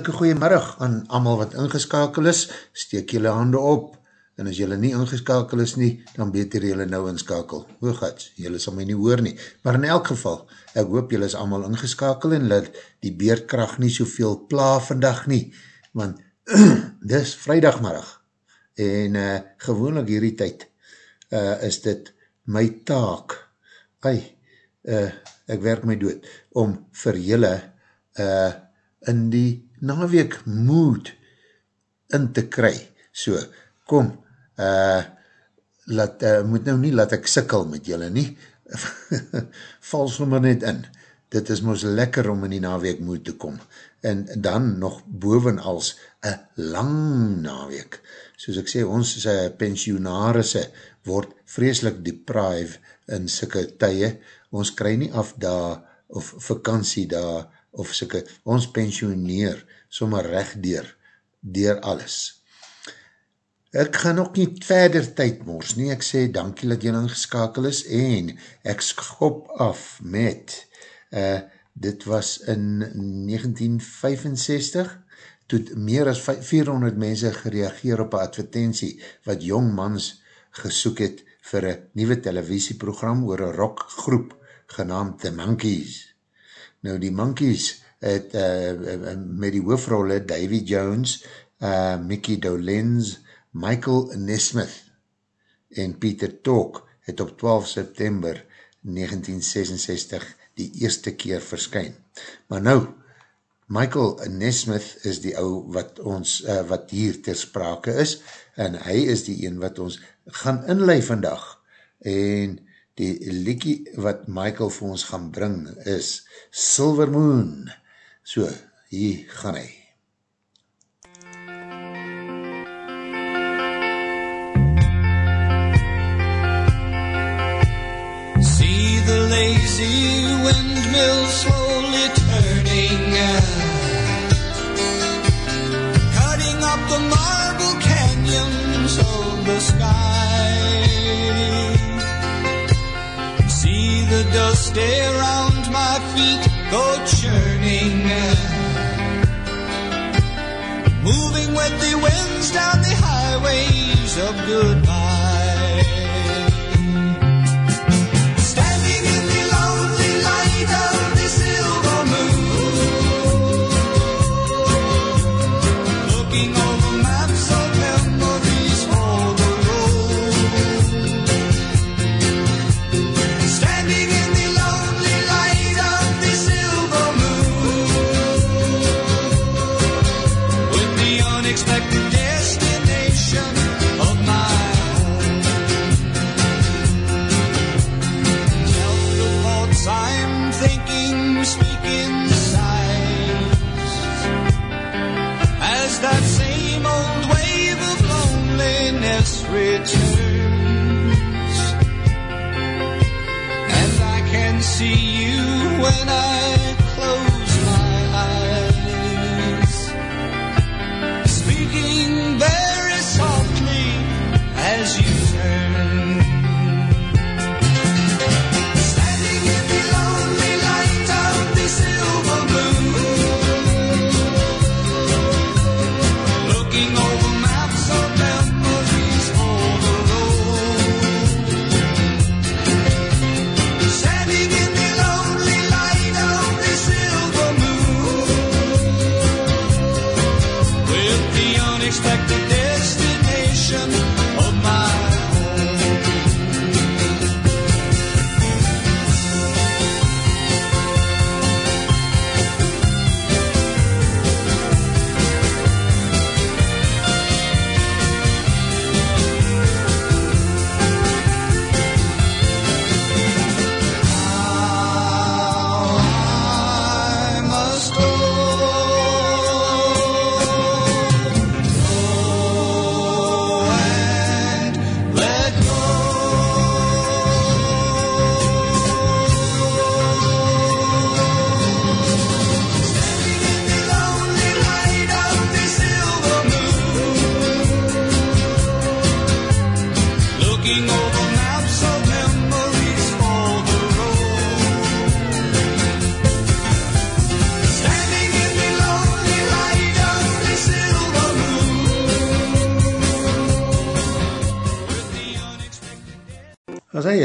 Hartelike goeiemiddag aan amal wat ingeskakel is, steek jylle hande op, en as jylle nie ingeskakel is nie, dan beter jylle nou inskakel. Hoogats, jylle sal my nie hoor nie. Maar in elk geval, ek hoop jylle is amal ingeskakel en laat die beerkracht nie soveel pla vandag nie, want dis vrijdagmiddag, en uh, gewoonlik hierdie tyd uh, is dit my taak, ai, uh, ek werk my dood, om vir jylle uh, in die naweek mood in te kry. So, kom, uh, laat, uh, moet nou nie laat ek sikkel met julle nie, val sommer net in. Dit is moos lekker om in die naweek moed te kom. En dan nog boven als een lang naweek. Soos ek sê, ons uh, pensionarisse word vreselik deprive in sikke tye. Ons kry nie af daar, of vakantie daar, of syke, ons pensioneer sommer recht dier, dier alles. Ek gaan ook nie verder tyd mors nie, ek sê dankie dat jy ingeskakel is en ek skop af met, uh, dit was in 1965, toet meer as 400 mense gereageer op een advertentie wat jong mans gesoek het vir een nieuwe televisieprogram oor een rockgroep genaamd The Monkeys. Nou die Monkeys het uh, met die hoofrolle Davy Jones, uh, Mickey Dolenz, Michael Nesmith en Peter Talk het op 12 September 1966 die eerste keer verskyn. Maar nou, Michael Nesmith is die ou wat ons, uh, wat hier ter sprake is, en hy is die een wat ons gaan inlei vandag, en die liekie wat Michael vir ons gaan bring is Silver Moon. So, hier gaan hy. See the lazy windmill slowly turning, cutting up the marble canyons of the sky. See the dust around my feet go churning, moving with the winds down the highways of goodbye.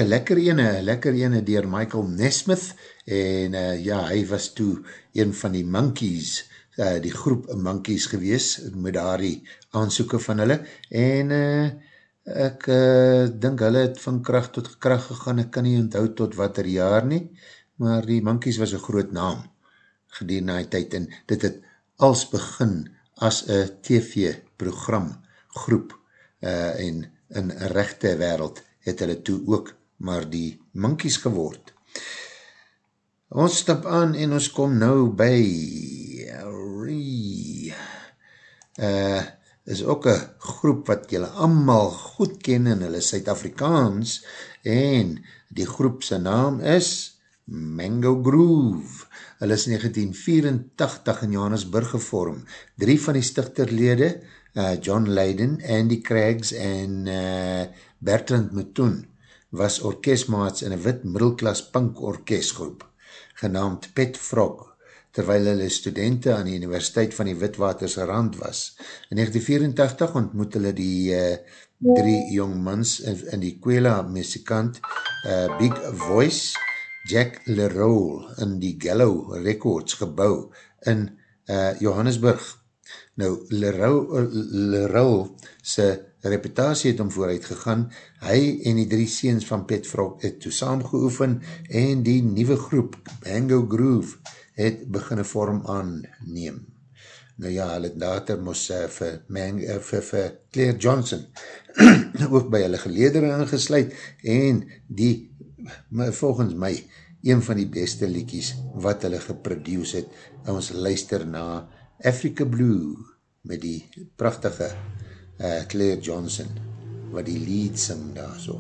Lekker ene, lekker ene dier Michael Nesmith en uh, ja, hy was toe een van die monkeys, uh, die groep monkeys gewees, met daar die aansoeken van hulle en uh, ek uh, dink hulle het van kracht tot kracht gegaan, ek kan nie onthoud tot wat er jaar nie, maar die monkeys was een groot naam gedien na die tyd en dit het als begin as een TV-program groep uh, en in rechte wereld het hulle toe ook maar die monkeys geword. Ons stap aan en ons kom nou by uh, is ook een groep wat julle allemaal goed ken en hulle Suid-Afrikaans en die groep sy naam is Mango Groove. Hulle is 1984 in Johannesburg gevorm. Drie van die stichterlede, uh, John Leiden, Andy Craigs en uh, Bertrand Metoon, was orkestmaats in een wit middelklas punk orkestgroep, genaamd Pet Frog, terwyl hulle studenten aan die Universiteit van die Witwatersrand was. In 1984 ontmoet hulle die uh, drie jongmans in, in die Kwela muzikant uh, Big Voice, Jack Leroux in die Gallo Records gebouw in uh, Johannesburg. Nou, Leroux, Leroux sy reputatie het om vooruit gegaan, hy en die drie seens van Pet Frog het toe saamgeoefen en die nieuwe groep, Bango Groove, het beginne vorm aanneem. Nou ja, hy het later moes uh, vir, Mang, uh, vir, vir Claire Johnson ook by hulle geledere ingesluid en die, volgens my, een van die beste liekies wat hulle geproduce het, ons luister na Africa Blue met die prachtige uh, Claire Johnson wat die lead sing daar so.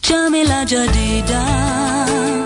Jamila Jadida Jamila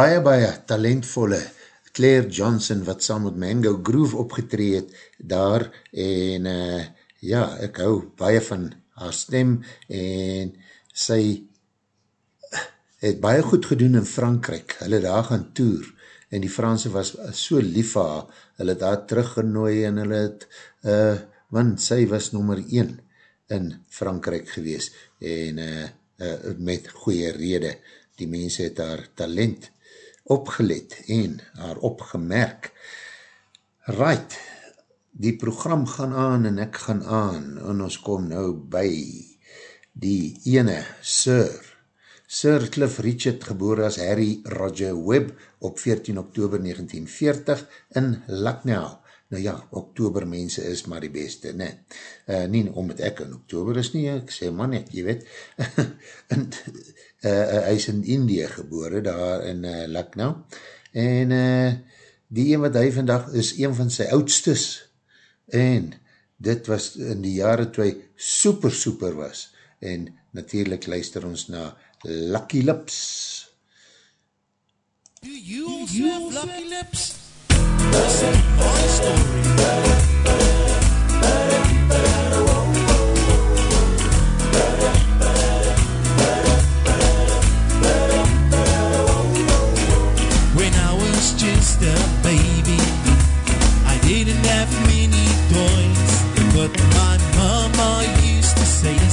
baie, baie talentvolle Claire Johnson, wat saam met Mango Groove opgetree het daar, en uh, ja, ek hou baie van haar stem, en sy het baie goed gedoen in Frankrijk, hulle daar gaan toer, en die Franse was so lief vir haar, hulle daar teruggenooi, en hulle het, uh, want sy was nummer 1 in Frankrijk gewees, en uh, uh, met goeie rede, die mense het haar talent opgelet en haar opgemerk. Right, die program gaan aan en ek gaan aan, en ons kom nou by die ene, Sir, Sir Cliff Richard, geboor as Harry Roger Webb op 14 oktober 1940 in Lucknow. Nou ja, oktober mense is maar die beste, ne? Uh, nie omdat ek in oktober is nie, ek sê man net, jy weet. en, uh, hy is in Indië gebore, daar in uh, Lucknow, en uh, die een wat hy vandag is een van sy oudstes, en dit was in die jare toe hy super super was, en natuurlijk luister ons na Lucky Lips. Do you also have lucky lips? Listen, my story.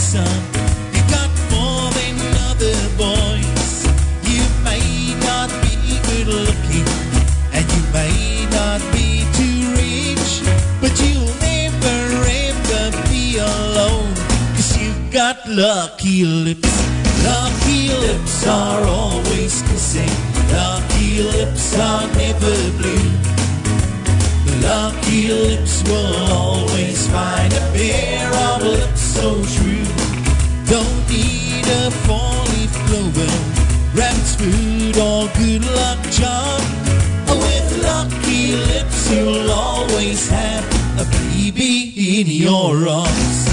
Son, you got more than other boys. You may not be good looking, and you may not be too rich, but you'll never ever be alone, cause you've got lucky lips. Lucky lips are always kissing, lucky lips are never blue. Lucky lips will always find a pair of lips so true. Don't need a four-leaf clover, rabbit's food or good luck charm. With lucky lips, you'll always have a baby in your arms.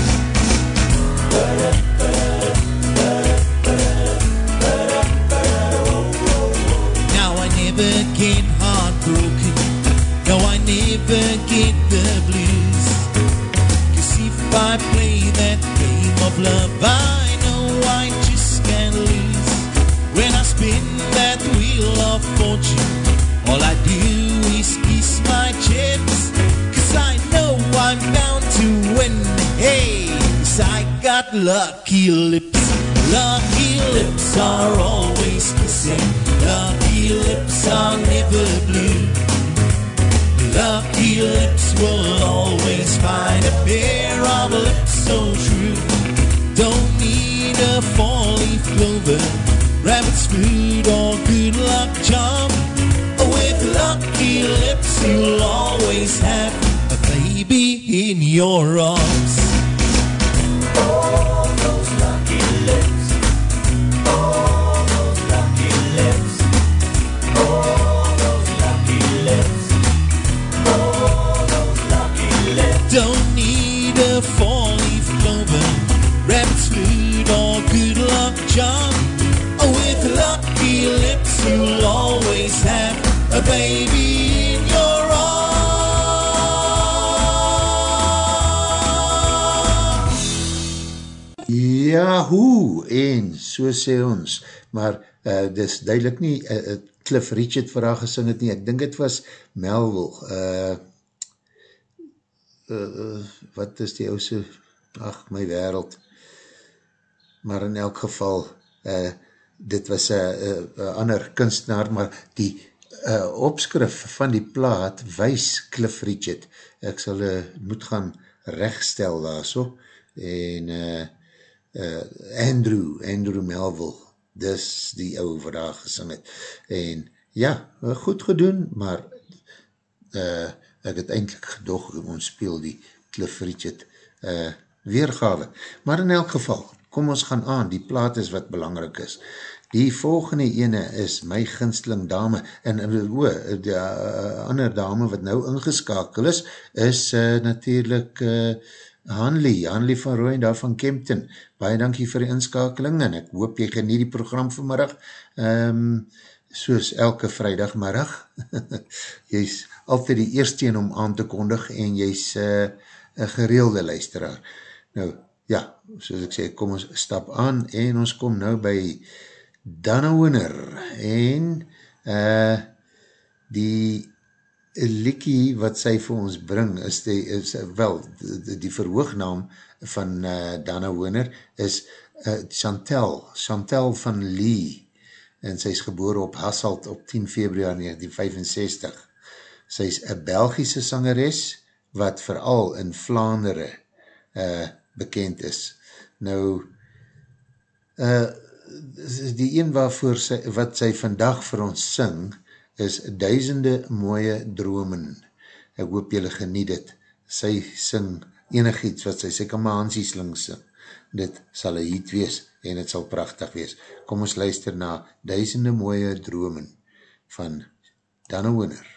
Sê ons, maar uh, dis duidelik nie, uh, uh, Cliff Richard vir haar gesing het nie, ek dink het was Melville, uh, uh, wat is die ouse, ach, my wereld, maar in elk geval, uh, dit was een uh, uh, ander kunstenaar, maar die uh, opskrif van die plaat wys Cliff Richard, ek sal uh, moet gaan rechtstel daar so, en uh, uh, Andrew, Andrew Melville, dis die ouwe wat daar gesing het, en ja, goed gedoen, maar uh, ek het eindelijk gedog, ons speel die Cliff Richard uh, weergave, maar in elk geval, kom ons gaan aan, die plaat is wat belangrijk is, die volgende ene is my ginsteling dame, en o, die uh, ander dame wat nou ingeskakel is, is uh, natuurlijk uh, Hanley, Hanley van Rooien daar van Kempton, baie dankie vir die inskakeling en ek hoop jy genie die program vanmiddag. Um, soos elke vrijdagmiddag, jy is altyd die eerste een om aan te kondig en jy is uh, een gereelde luisteraar. Nou, ja, soos ek sê, kom ons stap aan en ons kom nou by Dana Winner en uh, die liekie wat sy vir ons bring is, die, is wel, die, die verhoognaam van uh, Dana Winner is uh, Chantel, Chantel van Lee en sy is geboor op Hasselt op 10 februari 1965. Sy is een Belgische sangeres, wat vooral in Vlaanderen uh, bekend is. Nou, uh, die een waarvoor sy, wat sy vandag vir ons sing, is Duisende Mooie Dromen. Ek hoop jylle geniet het. Sy sing enig iets wat sy sy kan maar aansiesling sing. Dit sal een hiet wees en het sal prachtig wees. Kom ons luister na Duisende Mooie Dromen van Danne Winner.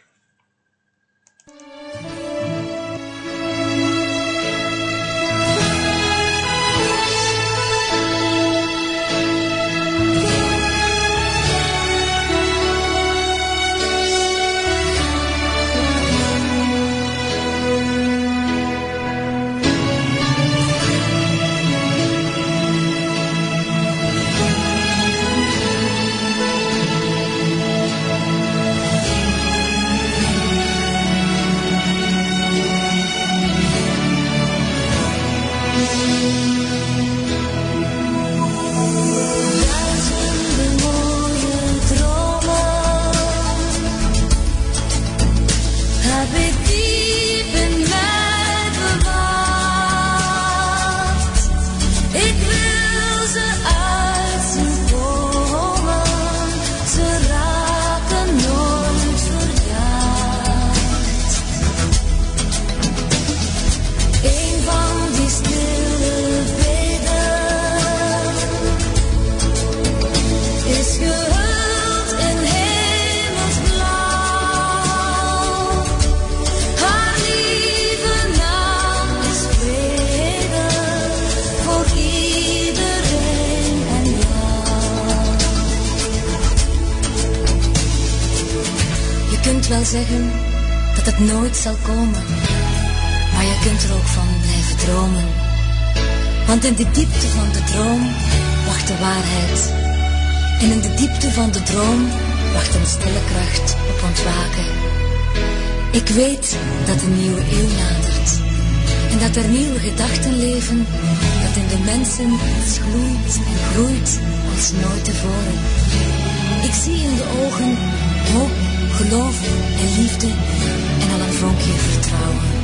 Weet dat een nieuwe eeuw nadert. En dat er nieuwe gedachten leven. Dat in de mensen iets gloeit en groeit als nooit tevoren. Ik zie in de ogen hoop, geloof en liefde. En al een vonkje vertrouwen.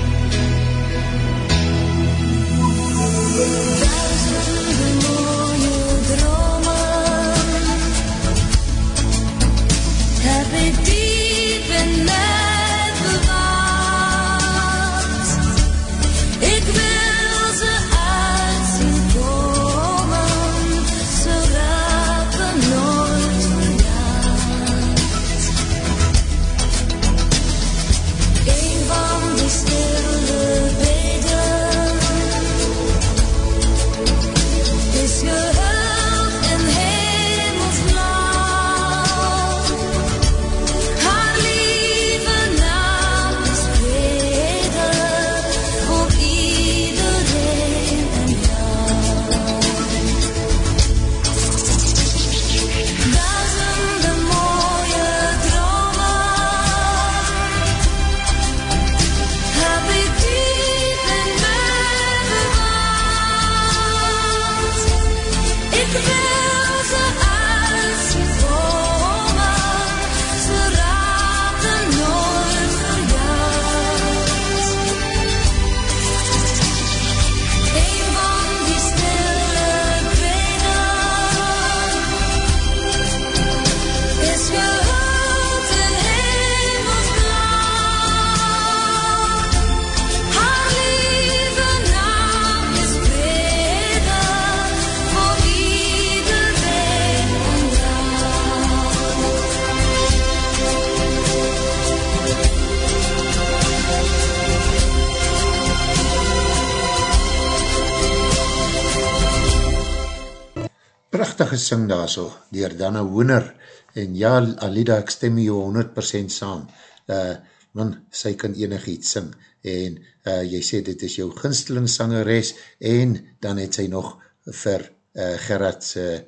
Prachtige sing daar so, dier Dana Wooner, en ja, Alida, ek stem jou 100% saam, uh, want sy kan enig iets sing, en uh, jy sê dit is jou ginsteling sangeres, en dan het sy nog vir uh, Gerard's uh,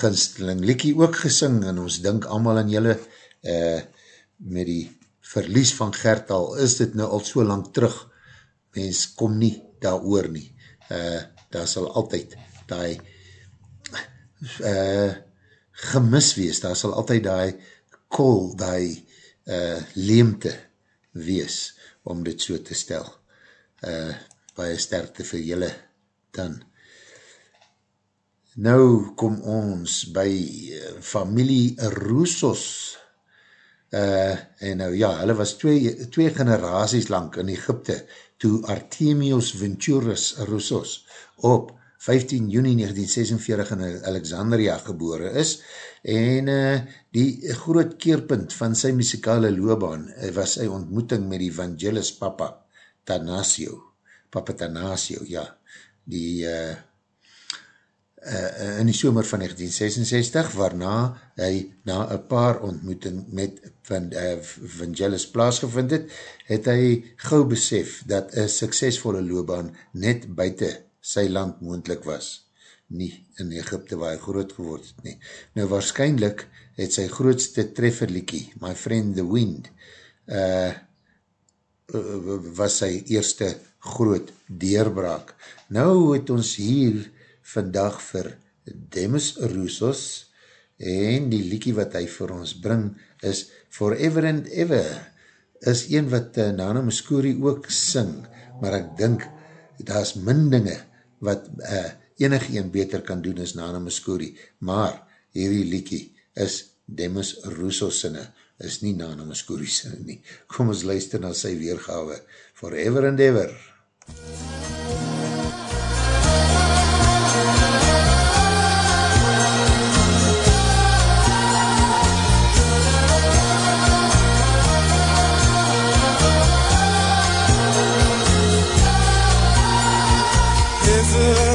ginsteling liekie ook gesing, en ons dink allemaal aan julle, uh, met die verlies van Gert al, is dit nou al so lang terug, mens kom nie daar oor nie, uh, daar sal altyd die uh, gemis wees, daar sal altyd die kol, die uh, leemte wees, om dit so te stel. Uh, baie sterkte vir julle dan. Nou kom ons by uh, familie Roussos, uh, en nou ja, hulle was twee, twee generaties lang in Egypte, toe Artemius Venturus Roussos op 15 juni 1946 in Alexandria gebore is en uh, die groot keerpunt van sy muzikale loopbaan uh, was sy ontmoeting met die Vangelis Papa Tanasio, Papa Tanasio, ja, die uh, uh, in die somer van 1966, waarna hy na een paar ontmoeting met Van, uh, Vangelis plaasgevind het, het hy gauw besef dat een suksesvolle loopbaan net buiten sy land moendlik was, nie in Egypte waar hy groot geword het nie. Nou waarschijnlijk het sy grootste trefferliekie, My Friend the Wind, uh, was sy eerste groot deurbraak. Nou het ons hier vandag vir Demis Roussos en die liekie wat hy vir ons bring is Forever and Ever is een wat uh, Nana Muscuri ook sing, maar ek dink daar is min dinge wat uh, enig een beter kan doen as Nana Muscuri, maar hierdie liekie is Demis Rousseau sinne, is nie Nana Muscuri sinne nie. Kom ons luister na sy weergawe, Forever and Ever. MUZIEK answer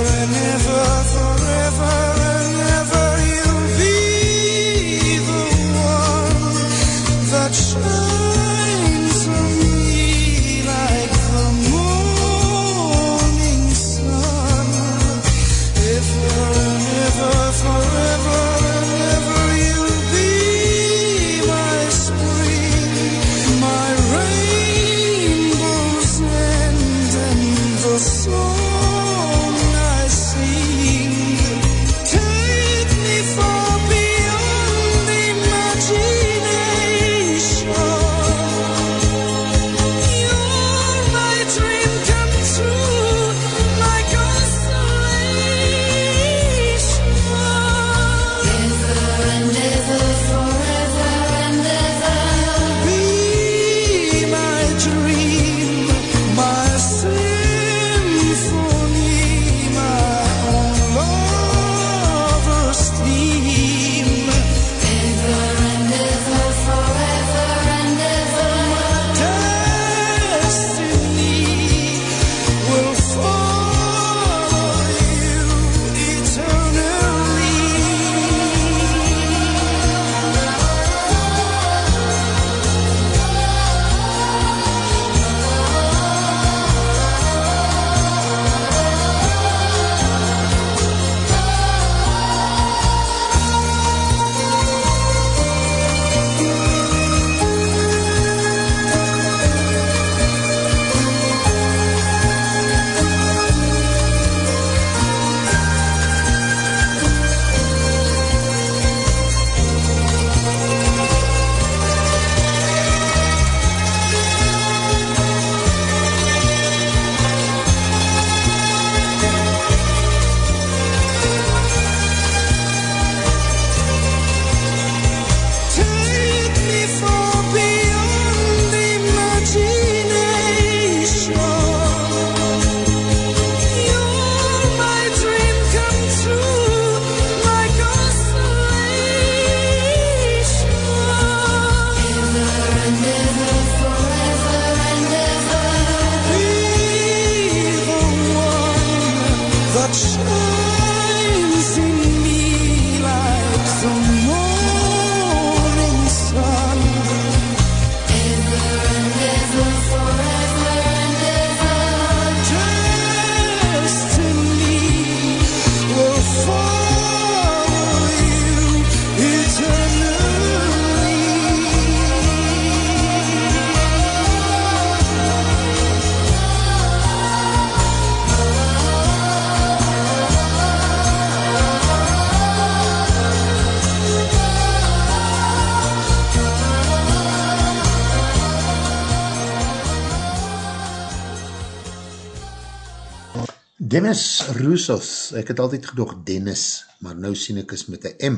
Dennis Roussos, ek het altyd gedoog Dennis, maar nou sien ek is met een M,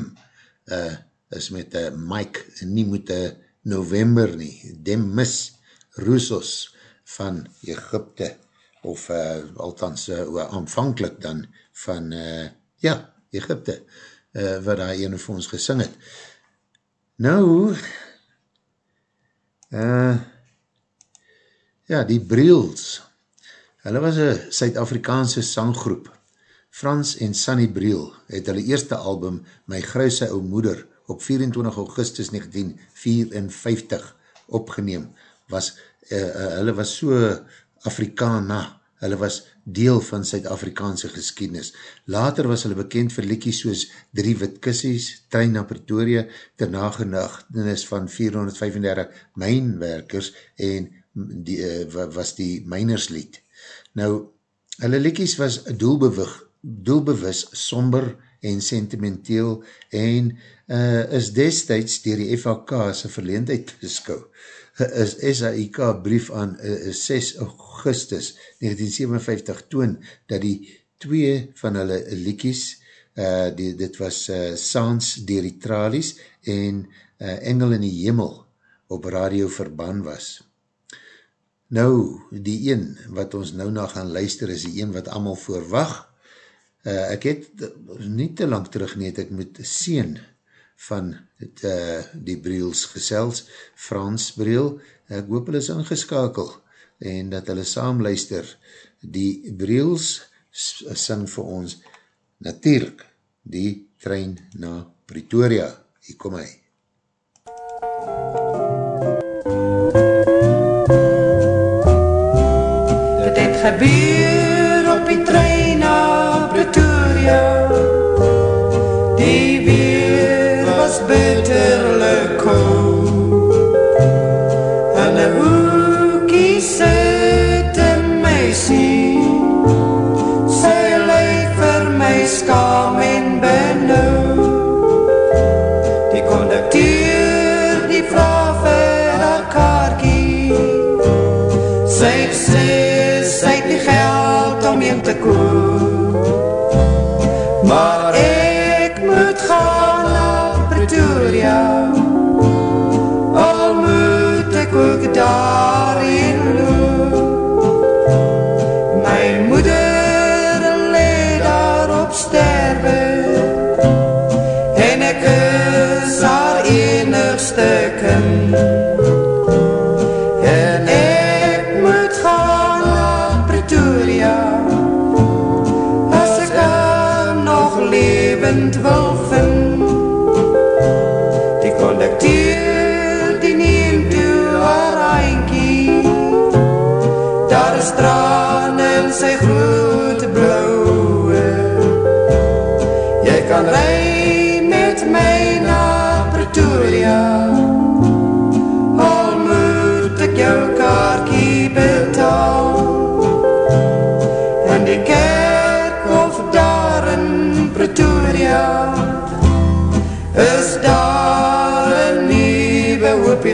uh, is met een Mike, nie met een November nie, Demis Roussos van Egypte, of uh, althans uh, aanvankelijk dan van, uh, ja, Egypte, uh, wat daar ene vir ons gesing het. Nou, uh, ja, die Briels, Hulle was een Suid-Afrikaanse sanggroep. Frans en Sunny Briel het hulle eerste album My Gruise Ou Moeder op 24 augustus 1954 opgeneem. Was, uh, uh, hulle was so Afrikana, hulle was deel van Suid-Afrikaanse geskiednis. Later was hulle bekend vir liekies soos Drie Witkissies, Trein na Pretoria, ter nagenachtenis van 435 mijnwerkers en die, uh, was die Minerslied. Nou, hulle liekies was doelbewig, doelbewis, somber en sentimenteel en uh, is destijds dier die FHK sy verleendheid beskou. Is SAIK brief aan uh, 6 augustus 1957 toon dat die twee van hulle liekies, uh, die, dit was uh, Saans dier die Tralies en uh, Engel in die Hemel op radio verban was. Nou, die een wat ons nou na gaan luister is die een wat allemaal voorwag. Uh, ek het nie te lang terug nie, het ek met sien van het, uh, die Briels gesels, Frans Briel, ek hoop hulle is ingeskakel en dat hulle saam luister. Die Briels sing vir ons natuurlijk die trein na Pretoria. Hier kom hy. Gebeur op die trein na Pretoria. Die weer was bitterlijk koud Maar ek moet gaan na Pretoria. Al moet ek ook daarin loop My moeder leed daar op sterwe En ek is haar enigste kind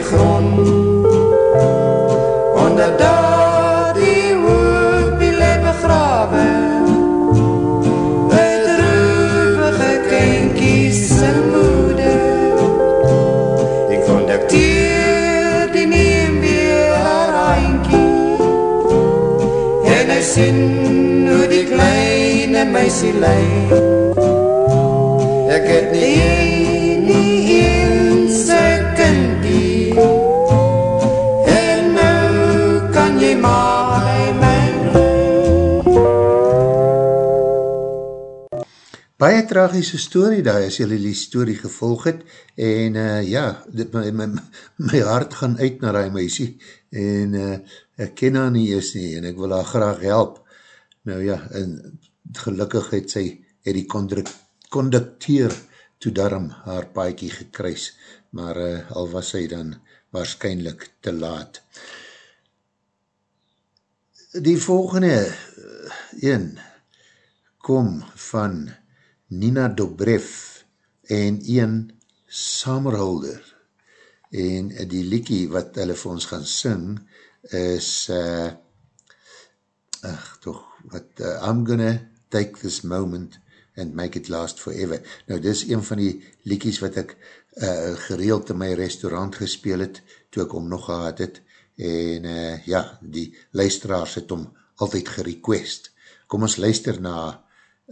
grond. Onder daar die hoopie leid begrawe het droevige kinkies en moeder. Die conducteer die neem weer haar eindkie en hy sien hoe die kleine meisie leid Baie tragische story daar as jylle die story gevolg het en uh, ja, dit, my, my, my hart gaan uit na die meisie en uh, ek ken haar nie eers nie en ek wil haar graag help. Nou ja, en gelukkig het sy het die conducteer toe daarom haar paaikie gekruis, maar uh, al was sy dan waarschijnlijk te laat. Die volgende een kom van Nina Dobrev en een Samerholder en die liekie wat hulle vir ons gaan sing is uh, ach toch wat, uh, I'm gonna take this moment and make it last forever. Nou, dis een van die liekies wat ek uh, gereeld in my restaurant gespeel het, toe ek om nog gehad het, en uh, ja, die luisteraars het om altyd gerequest. Kom ons luister na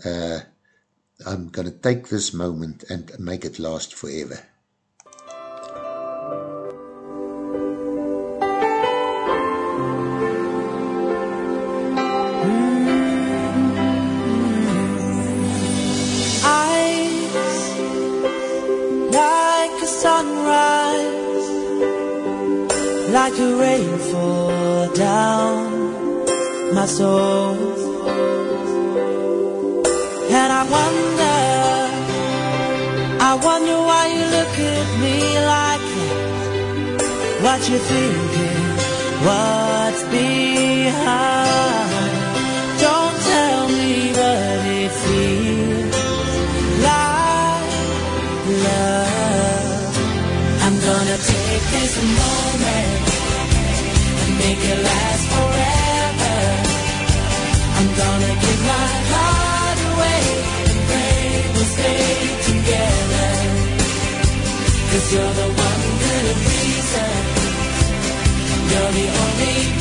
uh, I'm gonna take this moment and make it last forever. sunrise, like a rainfall down my soul. And I wonder, What you're thinking? What's behind? Don't tell me, but it feels like love. I'm gonna take this moment and make it last forever. I'm gonna give my heart away and pray we'll stay together. Cause you're the one You're the only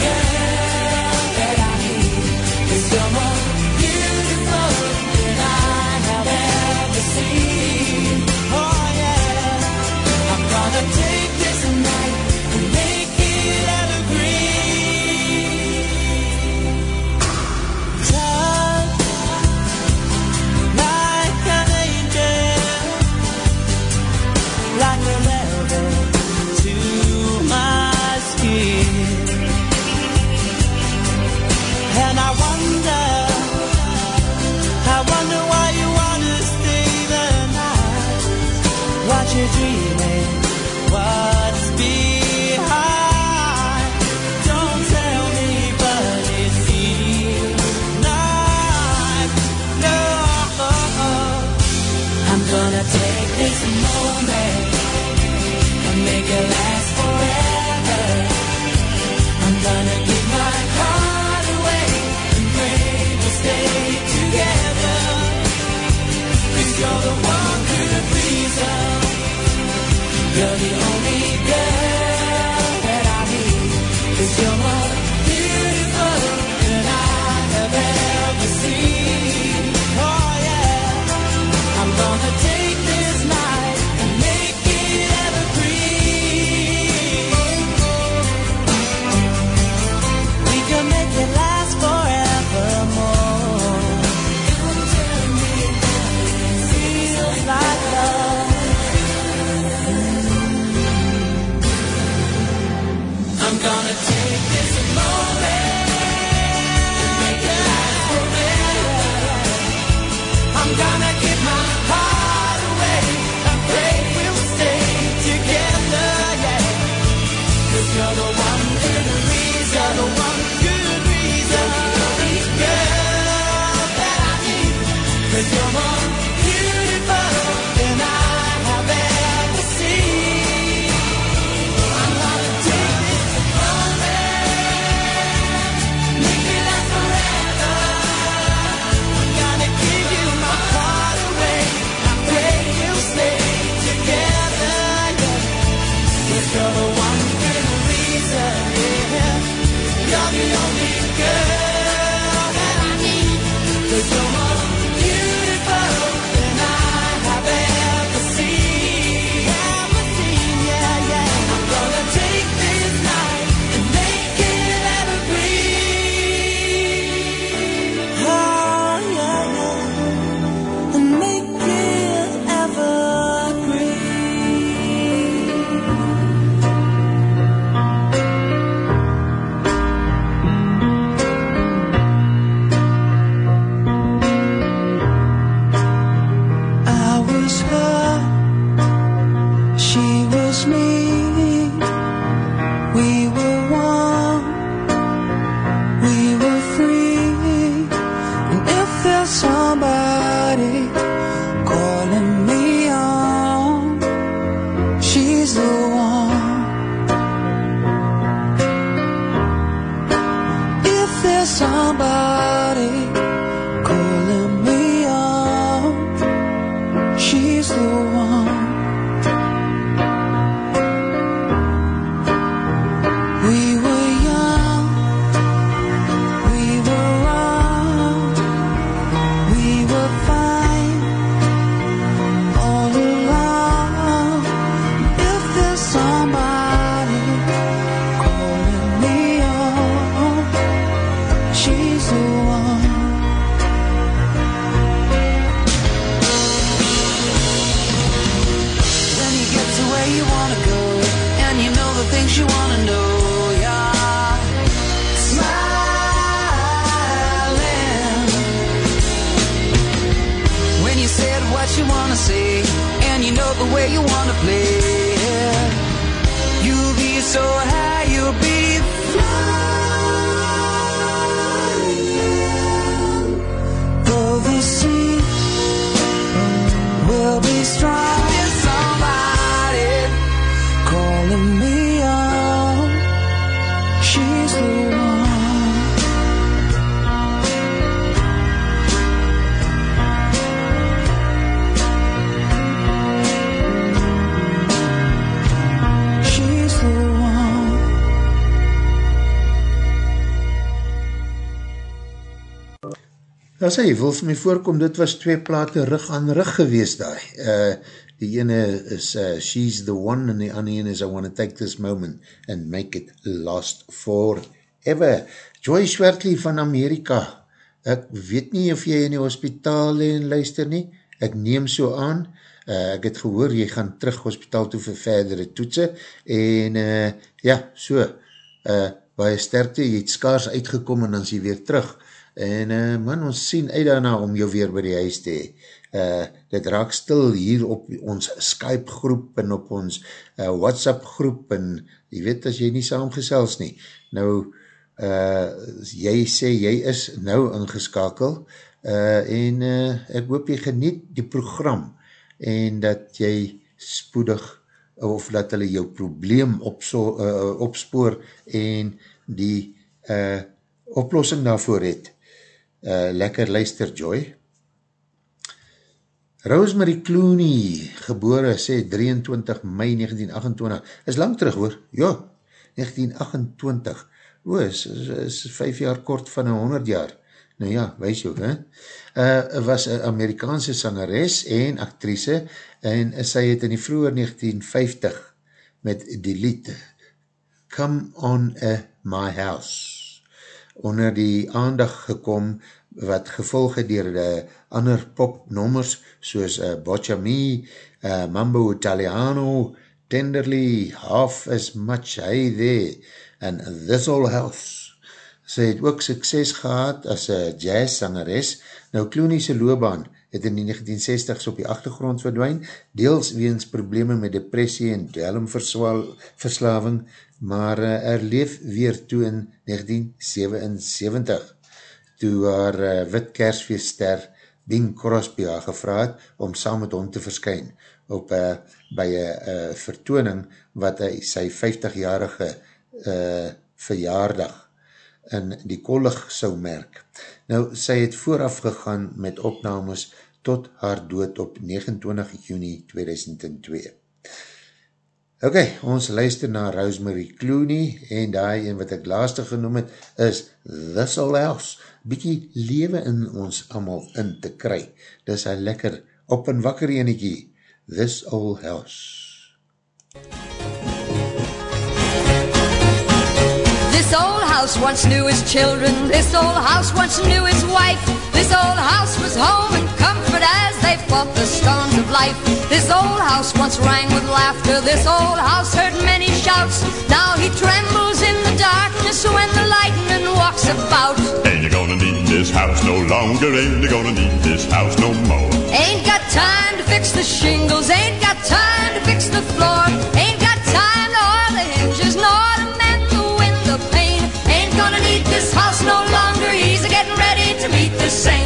As hy wil vir my voorkom, dit was twee plate rug aan rug gewees daai. Uh, die ene is uh, She's the One en die ander ene is I Wanna Take This Moment and Make It Last Forever. Joy Schwertley van Amerika. Ek weet nie of jy in die hospitaal en luister nie. Ek neem so aan. Uh, ek het gehoor, jy gaan terug hospitaal toe vir verdere toetse en uh, ja, so, uh, baie sterkte, jy het skaars uitgekom en dan is jy weer terug en uh, man, ons sien uit daarna om jou weer by die huis te hee. Uh, dit raak stil hier op ons Skype groep en op ons uh, WhatsApp groep en jy weet as jy nie saamgesels nie. Nou, uh, jy sê jy is nou ingeskakel uh, en uh, ek hoop jy geniet die program en dat jy spoedig of dat hulle jou probleem opso, uh, opspoor en die uh, oplossing daarvoor het. Uh, lekker luister Joy. Rosemary Clooney, gebore sê 23 mei 1928, is lang terug hoor, ja, 1928, o, is, is, is 5 jaar kort van 100 jaar, nou ja, wees jou, he? Uh, was een Amerikaanse sangeres en actrice, en sy het in die vroeger 1950 met die lied Come on a My House onder die aandag gekom wat gevolg het dier de ander popnommers soos uh, Boccia Me, uh, Mambo Italiano, Tenderly, Half as Much Hey There en This All House. Sy het ook sukses gehad as een jazz sangeres. Nou Clooney'se loopbaan het in die 1960s op die achtergrond verdwijn, deels weens probleme met depressie en dwelmverslaving, maar uh, er leef weer toe in 1977 toe haar uh, wit kersfeestster Bing Crosby haar gevraad om saam met hom te verskyn op uh, by een uh, vertooning wat hy sy 50-jarige uh, verjaardag in die kollig sou merk. Nou, sy het vooraf gegaan met opnames tot haar dood op 29 juni 2002. Ok, ons luister na Rosemary Clooney en die een wat ek laaste genoem het is This All Else. Bykie lewe in ons allemaal in te kry. Dis een lekker op en wakker eniekie. This All Else. This old house once knew his children. This old house once knew his wife. This old house was home and comfort as they fought the storms of life. This old house once rang with laughter. This old house heard many shouts. Now he trembles in the darkness when the lightning walks about. Ain't you gonna need this house no longer? Ain't you gonna need this house no more? Ain't got time to fix the shingles. Ain't got time to fix the floor. Ain't got time to oil the hinges nor to mend the window pane. Ain't gonna need this house no longer. He's a getting ready to meet the saints.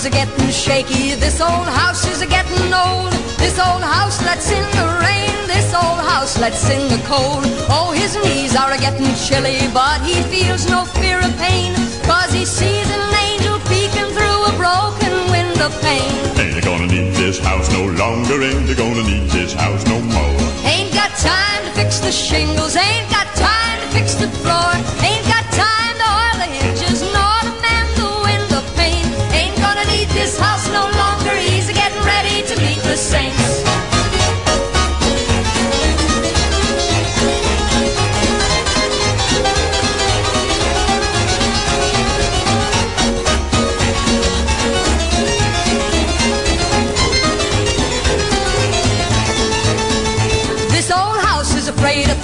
is a getting shaky. This old house is a getting old. This old house lets in the rain. This old house lets in the cold. Oh, his knees are a getting chilly, but he feels no fear of pain. Cause he sees an angel peeking through a broken window pane. Ain't gonna need this house no longer. Ain't gonna need this house no more. Ain't got time to fix the shingles. Ain't got time to fix the floor. Ain't got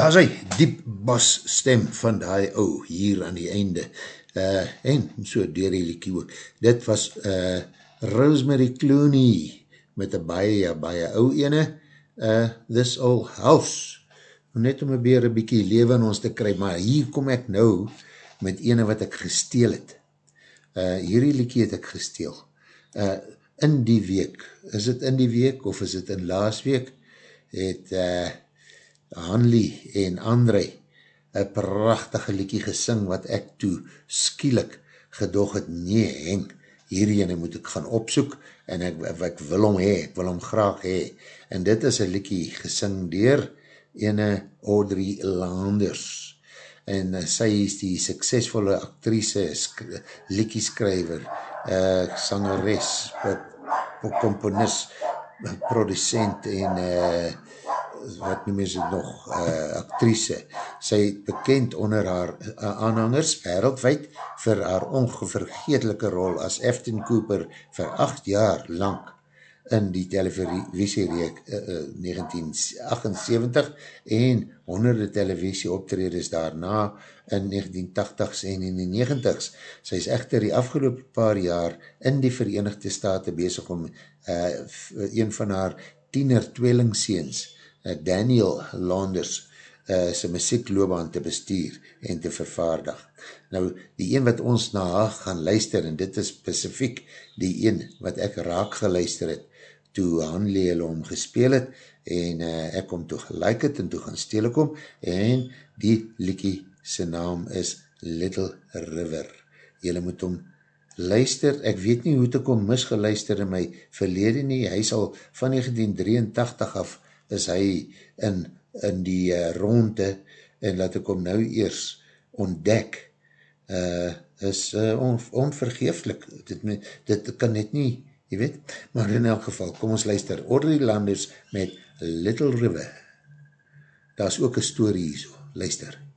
Daar is hy, diep bas stem van die ou hier aan die einde. Uh, en so dier die liekie ook. Dit was uh, Rosemary Clooney met een baie, baie ou ene, uh, This Old House. Net om een beer een bykie leven in ons te kry, maar hier kom ek nou met ene wat ek gesteel het. Uh, hierdie liekie het ek gesteel. Uh, in die week, is het in die week of is het in laas week, het uh, Hanley en André een prachtige liekie gesing wat ek toe skielik gedog het, nee Henk, hierdie moet ek gaan opsoek en ek, ek wil hom hee, ek wil hom graag hee. En dit is een liekie gesing dier ene Audrey Landers en uh, sy is die suksesvolle actrice, sk liekieskrijver, uh, sangeres, komponist, producent en uh, wat noem is nog, uh, actrice. Sy het bekend onder haar uh, aanhangers wereldwijd vir haar ongevergetelike rol as Afton Cooper vir acht jaar lang in die televisiereek uh, uh, 1978 en honderde televisie optreders daarna in 1980s en in die 90s. Sy is echter die afgelopen paar jaar in die Verenigde Staten bezig om uh, een van haar tiener tweelingseens, uh, Daniel Landers, uh, sy muziekloobaan te bestuur en te vervaardig. Nou, die een wat ons na gaan luister, en dit is specifiek die een wat ek raak geluister het, toe Hanley hulle om gespeel het, en uh, ek kom toe gelijk het, en toe gaan steel ek om, en die liekie sy naam is Little River. Julle moet om luister, ek weet nie hoe te kom misgeluister in my verlede nie, hy sal van 1983 af, is hy in, in die uh, ronde, en laat ek hom nou eers ontdek, uh, is uh, on, onvergeeflik, dit, dit kan net nie, jy weet, maar in elk geval, kom ons luister, Audrey Landers met Little River, daar is ook een story hier so, luister. Sunny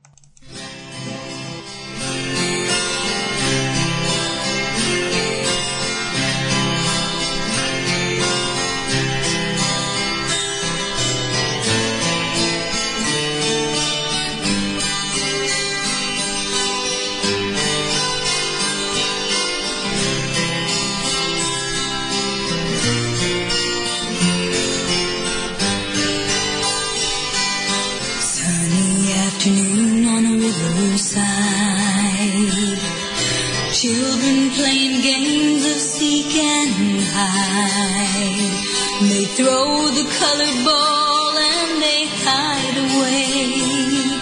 throw the colored ball and they hide away.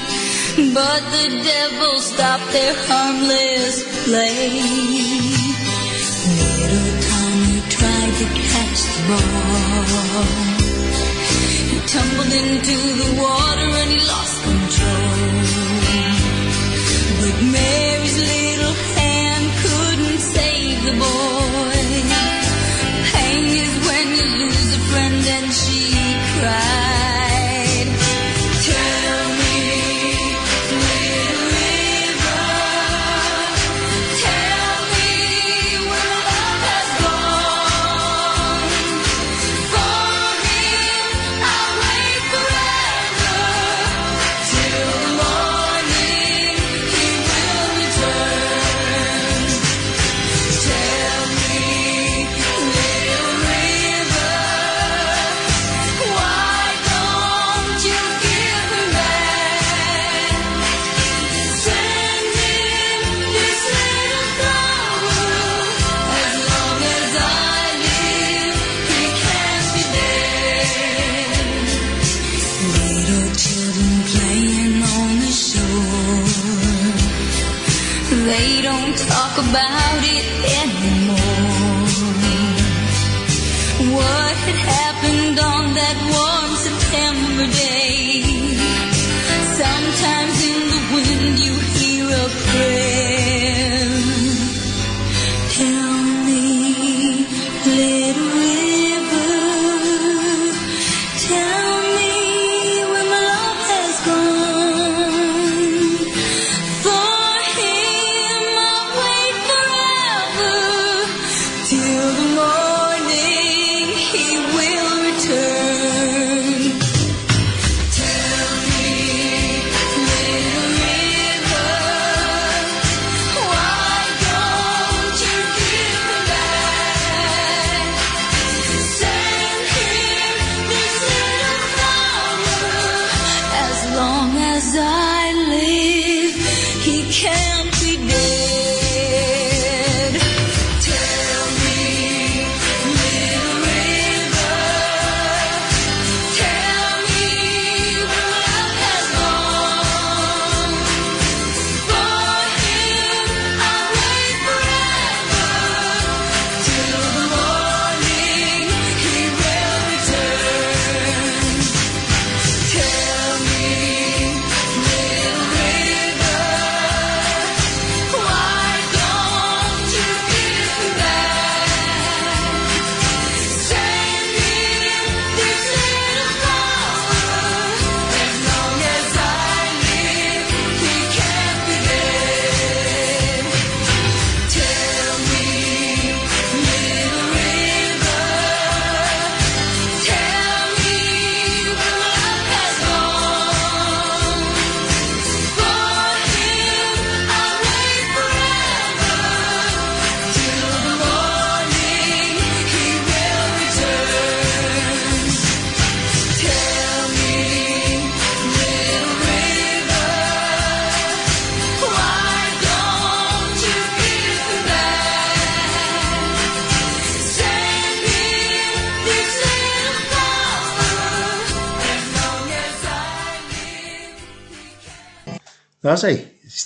But the devil stopped their harmless play. Little Tommy tried to catch the ball. He tumbled into the water and he lost about it anymore. What had happened on that warm September day? Sometimes in the wind you hear a prayer.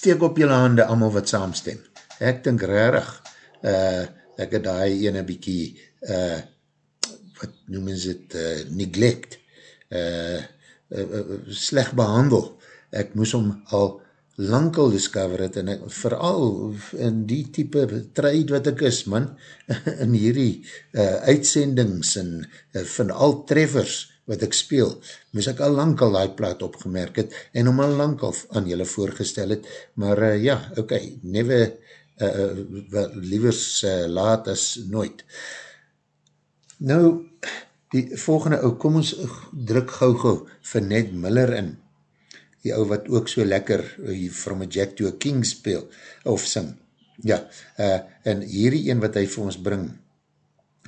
Steek op jylle hande allemaal wat saamstem. Ek dink rarig, uh, ek het daai ene bykie, uh, wat noem ons het, uh, neglect, uh, uh, uh, sleg behandel. Ek moes hom al lang al discover het, en ek, vooral in die type trade wat ek is, man, in hierdie uh, uitsendings en uh, van al treffers wat ek speel, moes ek al lang al die plaat opgemerk het, en hom al lang al aan julle voorgestel het, maar uh, ja, ok, never, uh, liewers uh, laat as nooit. Nou, die volgende ou, kom ons druk gauw gauw vir Ned Miller in, die ou wat ook so lekker uh, From a Jack to a King speel, of sing. Ja, uh, en hierdie een wat hy vir ons bring,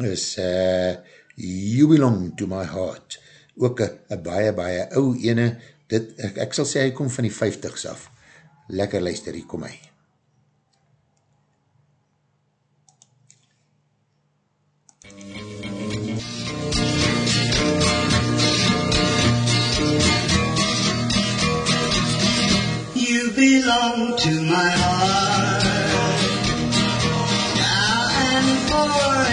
is uh, You Belong to My Heart, ook een baie, baie ou ene, dit, ek, ek sal sê hy kom van die 50s af. Lekker luister, hier kom hy. You belong to my heart now and forever.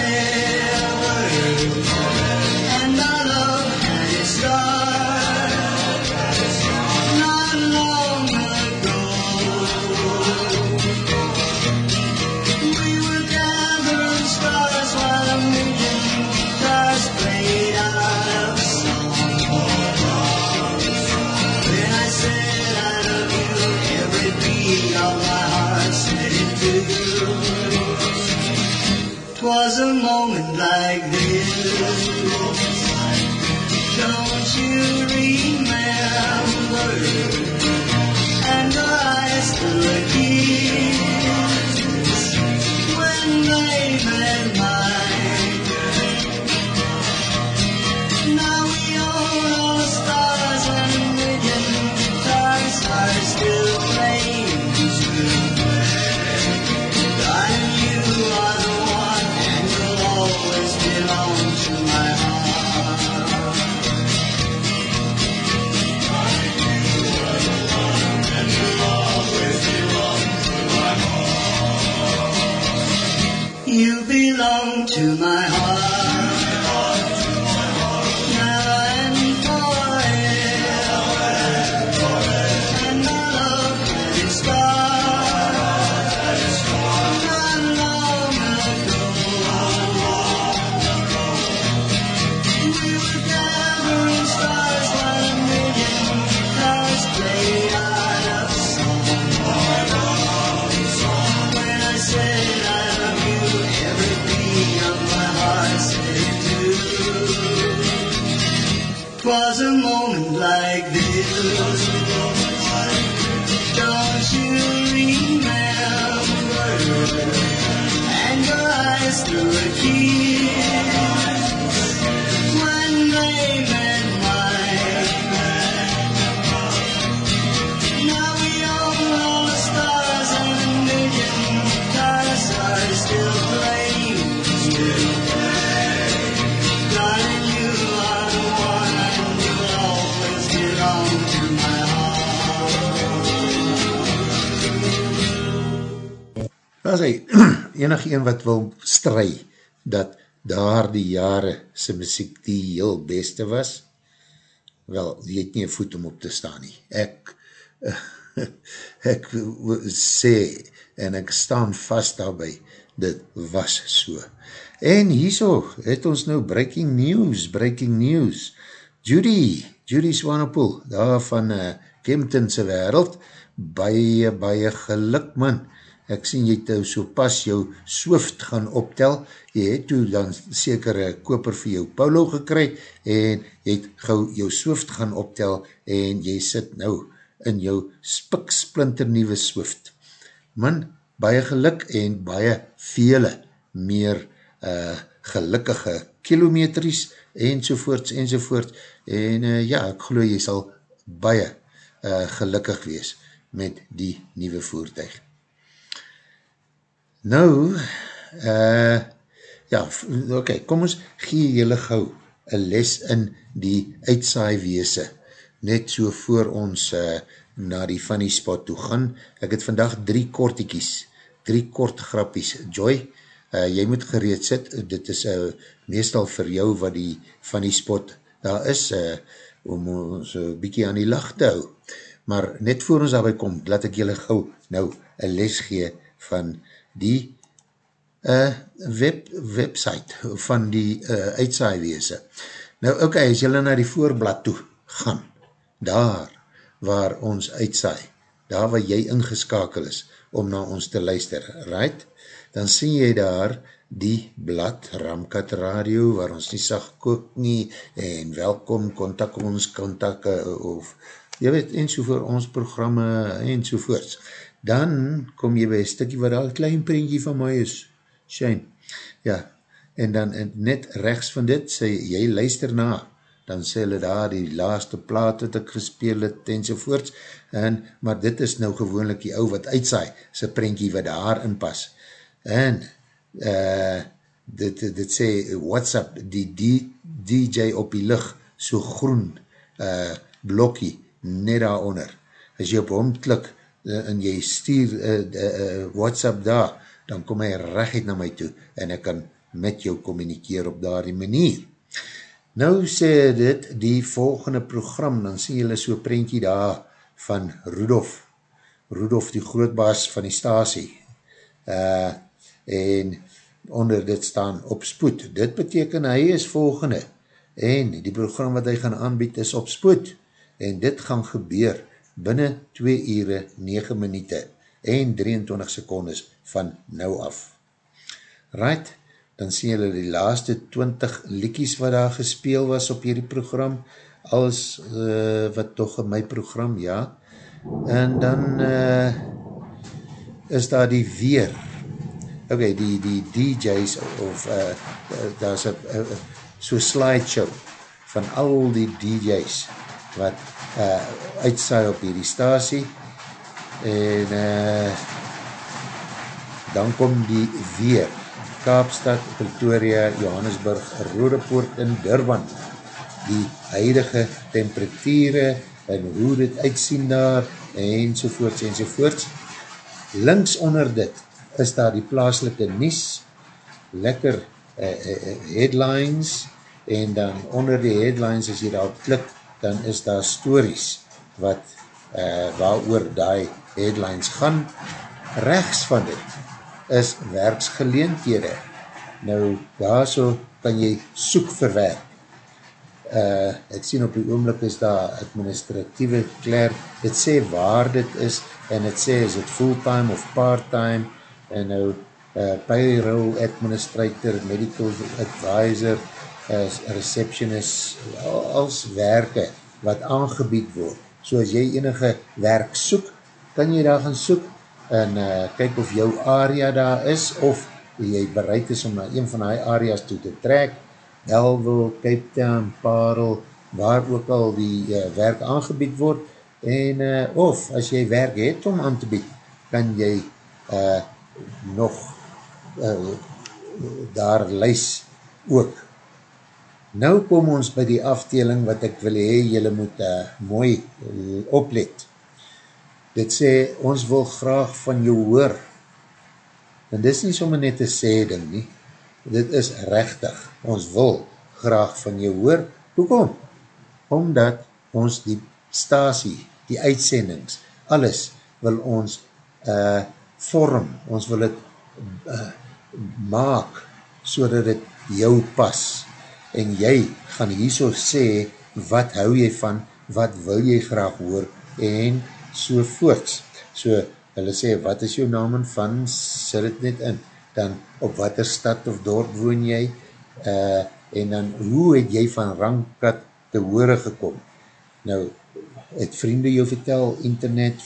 Twas a moment enige een wat wil stry, dat daar die jare sy muziek die heel beste was, wel, die het nie een voet om op te staan nie. Ek, ek sê, en ek staan vast daarby, dit was so. En hierso het ons nou breaking news, breaking news. Judy, Judy Swanepoel, daar van uh, Kemptonse wereld, baie, baie geluk man. Ek sien jy het nou so pas jou Swift gaan optel, jy het toe dan seker een koper vir jou Paulo gekry, en jy het gauw jou Swift gaan optel, en jy sit nou in jou spiksplinter nieuwe Swift. Man, baie geluk en baie vele meer uh, gelukkige kilometries, enzovoorts, enzovoorts, en uh, ja, ek geloof jy sal baie uh, gelukkig wees met die nieuwe voertuig. Nou, uh, ja, ok, kom ons gee jylle gauw een les in die uitsaaiweese, net so voor ons uh, na die funny spot toe gaan. Ek het vandag drie kortiekies, drie kort grappies. Joy, uh, jy moet gereed sit, dit is uh, meestal vir jou wat die funny spot daar is, uh, om ons een bykie aan die lach te hou. Maar net voor ons daarby kom, laat ek jylle gauw nou een les gee van die uh, web, website van die uh, uitsaaiweese. Nou, okay, as jylle na die voorblad toe gaan, daar waar ons uitsaai, daar waar jy ingeskakel is om na ons te luister, right? Dan sien jy daar die blad Ramkat Radio, waar ons nie sag kook nie, en welkom, kontak ons, kontak, of jy weet, en so voor ons programme, en sovoorts. Dan kom jy by een stikkie waar daar een klein printje van my is, Shane, ja, en dan net rechts van dit, sê jy luister na, dan sê hulle daar die laaste plaat wat ek gespeel het, enzovoorts, en, maar dit is nou gewoonlik die ou wat uitsaai, sy prentjie wat daar in pas, en, uh, dit, dit sê, WhatsApp, die, die DJ op die licht, so groen, uh, blokkie, net daaronder, as jy op hom klik, en jy stuur uh, uh, uh, WhatsApp daar, dan kom hy recht na my toe, en ek kan met jou communikeer op daar die manier. Nou sê dit die volgende program, dan sien julle so prentjie daar van Rudolf, Rudolf die grootbaas van die stasie, uh, en onder dit staan op spoed. Dit beteken hy is volgende, en die program wat hy gaan aanbied is op spoed, en dit gaan gebeur binnen 2 ure 9 minuten en 23 secondes van nou af. Right, dan sien julle die laaste 20 liekies wat daar gespeel was op hierdie program, alles uh, wat toch in my program, ja. En dan uh, is daar die weer, ok, die, die DJ's, of uh, daar is een uh, so slideshow van al die DJ's wat uh, uitsaai op hierdie stasie, en uh, dan kom die weer, Kaapstad, Pretoria, Johannesburg, Rodepoort en Durban, die huidige temperatuurde en hoe dit uitsien daar, en sovoorts en sovoorts. Links onder dit is daar die plaaslike nies, lekker uh, uh, headlines, en dan onder die headlines, as jy daar klik, dan is daar stories, wat, uh, waar oor die headlines gaan. Rechts van dit is werksgeleenthede. Nou, daar so kan jy soek verwerk. Uh, ek sien op die oomlik is daar administratieve klerk, het sê waar dit is, en het sê is het fulltime of parttime, en nou uh, payroll administrator, medical advisor, as receptionist, als werke wat aangebied word. So as jy enige werk soek, kan jy daar gaan soek, en uh, kyk of jou area daar is, of jy bereid is om na een van die areas toe te trek, Elville, Cape Town, Parel, waar ook al die uh, werk aangebied word, en uh, of as jy werk het om aan te bied, kan jy uh, nog uh, daar lys ook. Nou kom ons by die afdeling wat ek wil hee, jylle moet uh, mooi uh, oplet. Dit sê, ons wil graag van jou hoor. En dit is nie sommer net een sê ding nie. Dit is rechtig. Ons wil graag van jou hoor. Hoekom? Omdat ons die stasie, die uitsendings, alles wil ons uh, vorm. Ons wil het uh, maak so dat het jou pas. En jy gaan hierso sê, wat hou jy van, wat wil jy graag hoor, en so voorts. So, hulle sê, wat is jou naam en van, sit het net in, dan op wat er stad of dorp woon jy, uh, en dan hoe het jy van rangkat te hore gekom? Nou, het vriende jou vertel, internet,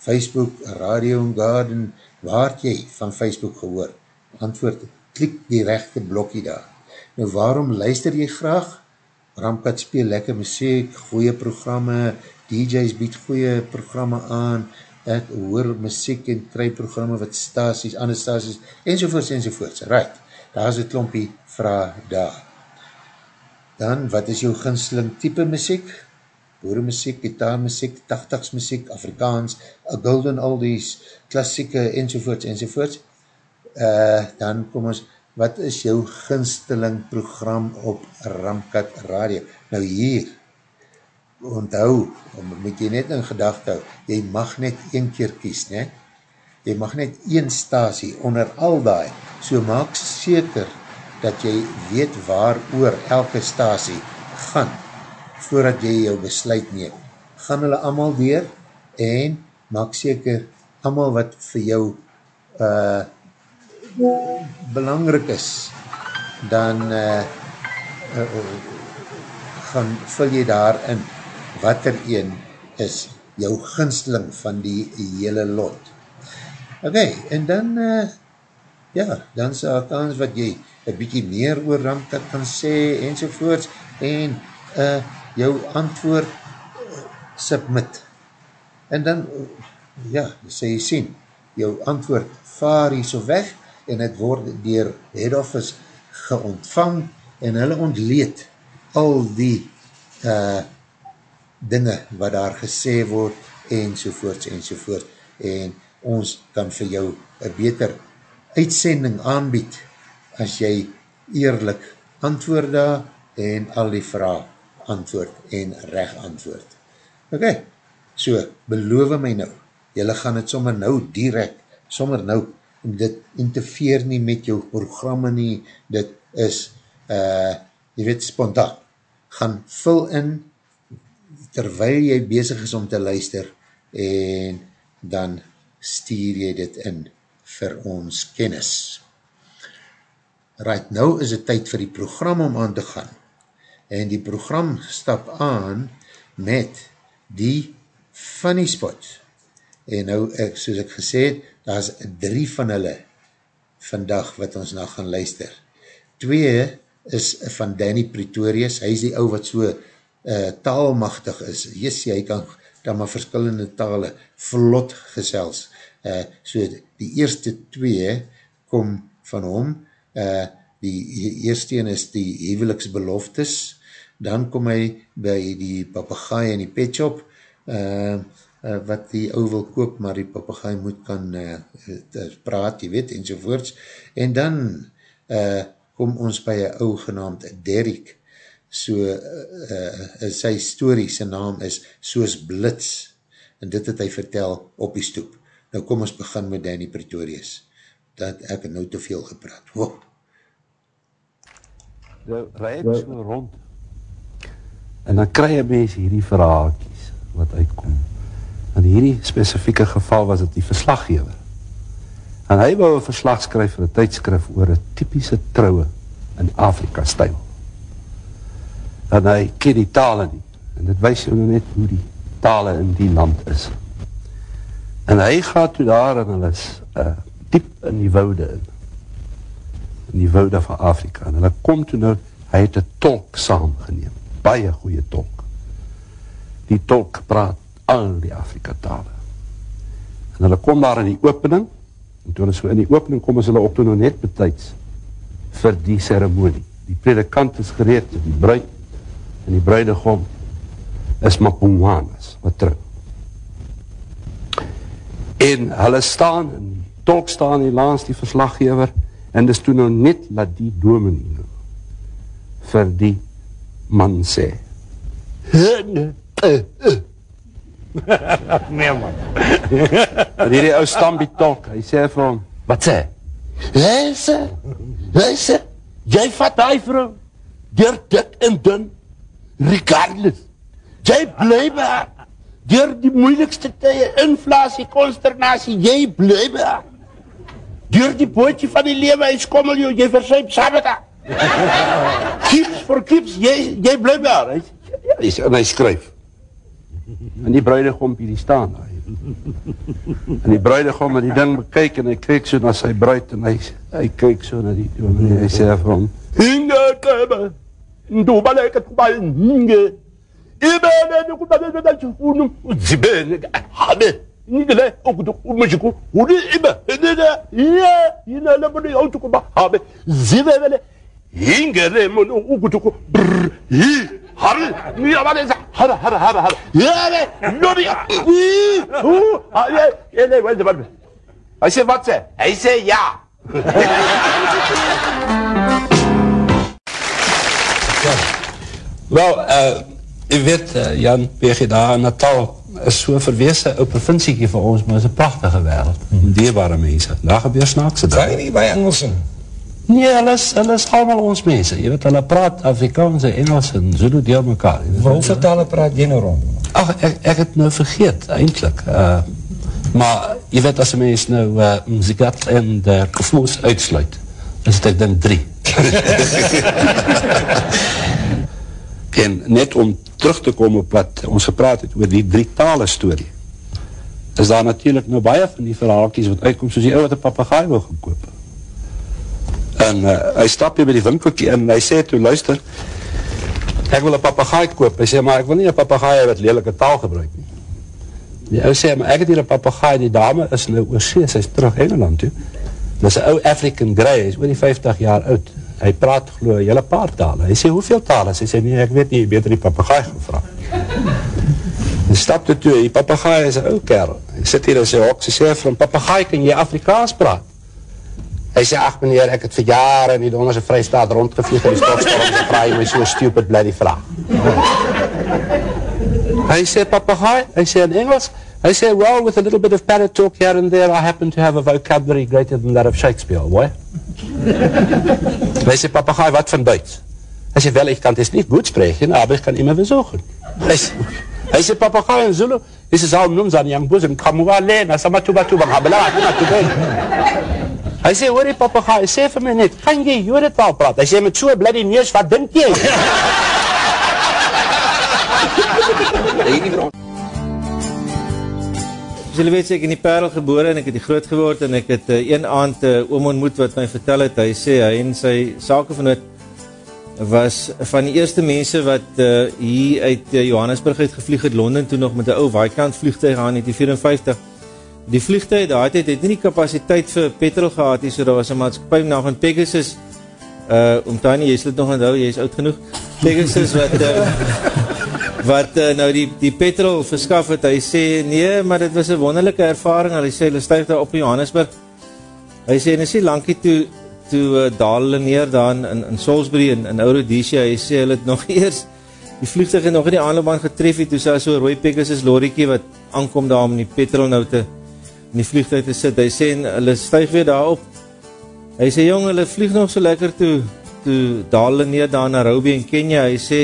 Facebook, radio en garden, waar het jy van Facebook gehoor? Antwoord, klik die rechte blokkie daar. Nou, waarom luister jy graag? Ramkat speel lekker muziek, goeie programme, DJ's bied goeie programme aan, ek hoor muziek en kry programme wat staties, ander staties, enzovoorts, enzovoorts. Right, daar is het klompie vraag daar. Dan, wat is jou ginsling type muziek? Boeremuziek, gitaarmuziek, tachtagsmuziek, Afrikaans, a golden oldies, klassieke, enzovoorts, enzovoorts. Uh, dan kom ons, wat is jou ginsteling program op Ramkat Radio? Nou hier, onthou, moet jy net in gedachte hou, jy mag net een keer kies, ne? Jy mag net een stasie onder al die, so maak seker dat jy weet waar oor elke stasie gaan, voordat jy jou besluit neem. Gaan hulle allemaal weer en maak seker allemaal wat vir jou uh, belangrik is, dan uh, uh, gaan vul jy daarin wat er een is jou ginsteling van die hele lot. Ok, en dan uh, ja, dan is daar kans wat jy een bykie meer oor Ramkat kan sê enzovoorts en uh, jou antwoord uh, submit. En dan, uh, ja, sê jy sien, jou antwoord vaar hier so weg en het word dier head office geontvang en hulle ontleed al die uh, dinge wat daar gesê word en sovoorts en sovoort en ons kan vir jou een beter uitsending aanbied as jy eerlik antwoord daar en al die vraag antwoord en recht antwoord. Ok, so beloof my nou, jylle gaan het sommer nou direct, sommer nou, dit interfeer nie met jou programme nie, dit is, uh, jy weet, spontaan, gaan vul in terwyl jy bezig is om te luister en dan stuur jy dit in vir ons kennis. Right, nou is het tyd vir die program om aan te gaan. En die program stap aan met die funny spot. En nou, ek, soos ek gesê het, daar is drie van hulle vandag wat ons na gaan luister. Twee is van Danny Pretorius, hy is die ou wat so uh, taalmachtig is, jessie, hy kan dan maar verskillende tale vlot gesels. Uh, so die eerste twee kom van hom, uh, die eerste een is die heveliksbeloftes, dan kom hy by die papagaai en die petshop, uh, uh, wat die ou wil koop, maar die papagaai moet kan uh, praat, jy weet, enzovoorts, en dan uh, kom ons by een ou genaamd Derek, so uh, uh, sy story, sy naam is Soos Blitz, en dit het hy vertel op die stoep. Nou kom ons begin met Danny Pretorius, dat ek nou te veel gepraat. Wow. Nou, rijd ek so rond, en dan krij jy mens hierdie verhaalkies, wat uitkom. In hierdie specifieke geval was het die verslaggever. En hy wou een verslag skryf vir een tijdskrif oor een typische trouwe in Afrika stijl dat hy ken die tale nie. En dit wees jou net hoe die tale in die land is. En hy gaat toe daar en hy is uh, diep in die woude in. in die woude van Afrika. En hulle kom toe nou, hy het een tolk saamgeneem, baie goeie tolk. Die tolk praat al die Afrika tale. En hulle kom daar in die opening, en toe hulle so in die opening kom, is hulle op toe nou net betijds vir die ceremonie. Die predikant is gereed, die bruid en die bruidegom is Mapungwanas, wat trouw. En hulle staan, en die tolk staan hier langs die verslaggever, en dis toe nou net laat die dominee nou vir die man sê. Hene, uh, uh. nee man. en hierdie ou stambie tolk, hy sê vir hom, wat sê? Hy sê, jy vat hy vrou, dier dik en dun, regardless. Jy bly by haar, dier die moeilikste tye, inflatie, consternatie, jy bly by haar. Dier die bootje van die lewe, hy skommel jou, jy versuip saam met haar. Keeps for keeps, jy, jy bly by haar. Hy, ja, hy, en hy skryf. En die bruidegompie die staan daar. En die bruidegom het die ding bekyk en hy kyk so na sy bruid en hy, hy kyk so na die dominee. Hy sê vir hom, Hinge kebe, ndubale ketubale hinge. Ibele ndukubale ndachufunu, zibele, habe. Ngile okudu umujiku, uri ibe, ndede, iye, ina lebele yautukuba, habe. Zibele, hingere munu ukutuku, brr, hi, hari, ni abale za, hara, hara, hara, hara. Yere, lori, hi, hu, ha, ye, ye, welde balbe. Hy sê, wat sê? Hy sê, ja. Wel, uh, u weet, uh, Jan, PG daar in Natal is so verweese ou provinsiekie vir ons, maar is een prachtige wereld. Hmm. Deerbare mense. Daar gebeur snaakse Kan jy nie by Engelsen? Nee, hulle is, hulle is allemaal ons mense. Je weet, hulle praat Afrikaans en Engels en Zulu deel mekaar. Maar hoeveel tale praat jy nou rond? Ach, ek, ek het nou vergeet, eindelijk. Uh, maar, je weet, as een mens nou uh, Mzigat en de Kofmoos uitsluit, is het ek dan drie. en net om terug te kom op wat ons gepraat het oor die drie tale story, is daar natuurlijk nou baie van die verhaalkies wat uitkom, soos die ou wat een papagaai wil gaan koop. En uh, hy stap hier by die winkelkie en hy sê toe, luister, ek wil een papagaai koop. Hy sê, maar ek wil nie een papagaai wat lelike taal gebruik nie. Die ou sê, maar ek het hier een papagaai, die dame is nou oorsee, sy is terug Engeland toe. Dit is een ou African Grey, hy is oor die 50 jaar oud. Hy praat geloof een hele paar tale. Hy sê, hoeveel tale? Hy sê, nee, ek weet nie, beter die papagaai gevra. Hy stap toe toe, die papagaai is een ou kerel. Hy sit hier in sy hok, sy sê hom, papagaai, kan jy Afrikaans praat? Hy sê, ach meneer, ek het vir jare in die dongerse vrystaat rondgevlieg in die stokspel, en vraag my so stupid bly die vraag. hy sê, papagaai, hy sê in Engels, hy sê, well, with a little bit of parrot talk here and there, I happen to have a vocabulary greater than that of Shakespeare, boy. hy sê, papagaai, wat van Duits? Hy sê, wel, ich kan het niet gut spreken, aber ich kann immer versuchen. Hy sê, hy sê papagaai in Zulu, hy sê, zal noem zan yang boezem, kamuwa lena, sama tuba tuba, habela, tuba tuba. Hy sê, hoor die papagaai, sê vir my net, kan jy jodetaal praat? Hy sê, met so'n bloody neus, wat dink jy? Julle weet sê ek in die Parel gebore en ek het die groot geword en ek het uh, een aand 'n uh, oom ontmoet wat my vertel het hy sê hy en sy sakevenoot was van die eerste mense wat uh, hier uit uh, Johannesburg uit gevlieg het Londen toe nog met 'n ou Vaikant vliegtuig aan in 1954. Die vliegtuig daai tyd het nie die kapasiteit vir petrol gehad nie, so daar was 'n maatskappy naam van Pegasus. Uh om Tanya, jy sal dit nog onthou, jy is oud genoeg. Pegasus wat uh, wat uh, nou die die petrol verskaf het. Hy sê nee, maar dit was 'n wonderlike ervaring. Hy sê hulle styg daar op in Johannesburg. Hy sê en is nie lankie toe toe uh, daal hulle neer daar in in Salisbury in in Rhodesia. Hy sê hulle het nog eers die vliegtuig het nog in die aanloopbaan getref het toe sy so 'n rooi Pegasus lorrietjie wat aankom daar om die petrol nou te in die vliegtuig te sit. Hy sê en hulle styg weer daar op. Hy sê jong, hulle vlieg nog so lekker toe toe daal hulle neer daar in Nairobi in Kenia. Hy sê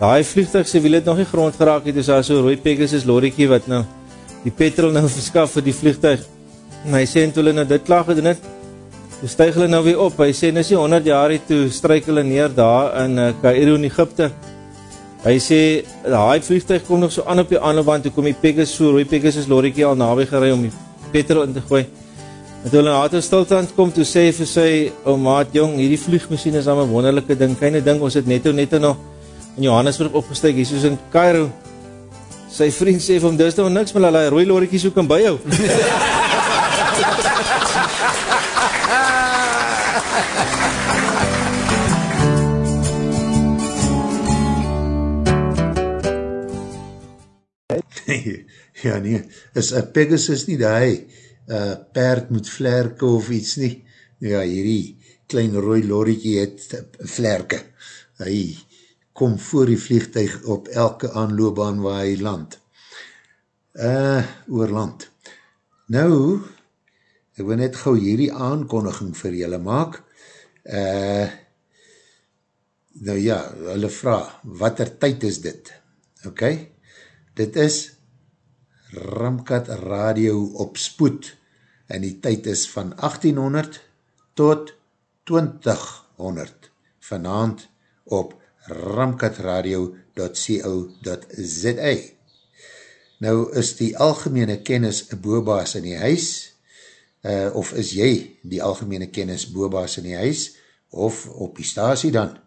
daai vliegtuig se wiel het nog nie grond geraak het, dis daar so rooi Pegasus lorrietjie wat nou die petrol nou verskaf vir die vliegtuig. En hy sê en toe hulle nou dit klaar gedoen het, toe styg hulle nou weer op. Hy sê dis nie 100 jaar het toe stryk hulle neer daar in uh, Kaïro in Egipte. Hy sê daai vliegtuig kom nog so aan op die aanloopbaan toe kom die Pegasus so rooi Pegasus lorrietjie al naby gery om die petrol in te gooi. En toe hulle na haar stilstand kom, toe sê vir sy, o maat jong, hierdie vliegmachine is al een wonderlijke ding, kleine ding, ons het netto netto nog in Johannesburg opgesteek, hier soos in Cairo. Sy vriend sê vir hom, dis nou niks, maar hulle rooi loriekies ook kan by jou. ja nee, is een Pegasus nie die uh, perd moet vlerke of iets nie. Ja, hierdie klein rooi lorriekie het vlerke. Hy kom voor die vliegtuig op elke aanloopbaan waar hy land. Uh, oor land. Nou, ek wil net gauw hierdie aankondiging vir julle maak. Uh, nou ja, hulle vraag, wat er tyd is dit? Ok, dit is Ramkat Radio op spoed. En die tyd is van 1800 tot 2000 vanavond op ramkatradio.co.za Nou is die algemene kennis boobaas in die huis. Uh, of is jy die algemene kennis boobaas in die huis? Of op die stasie dan?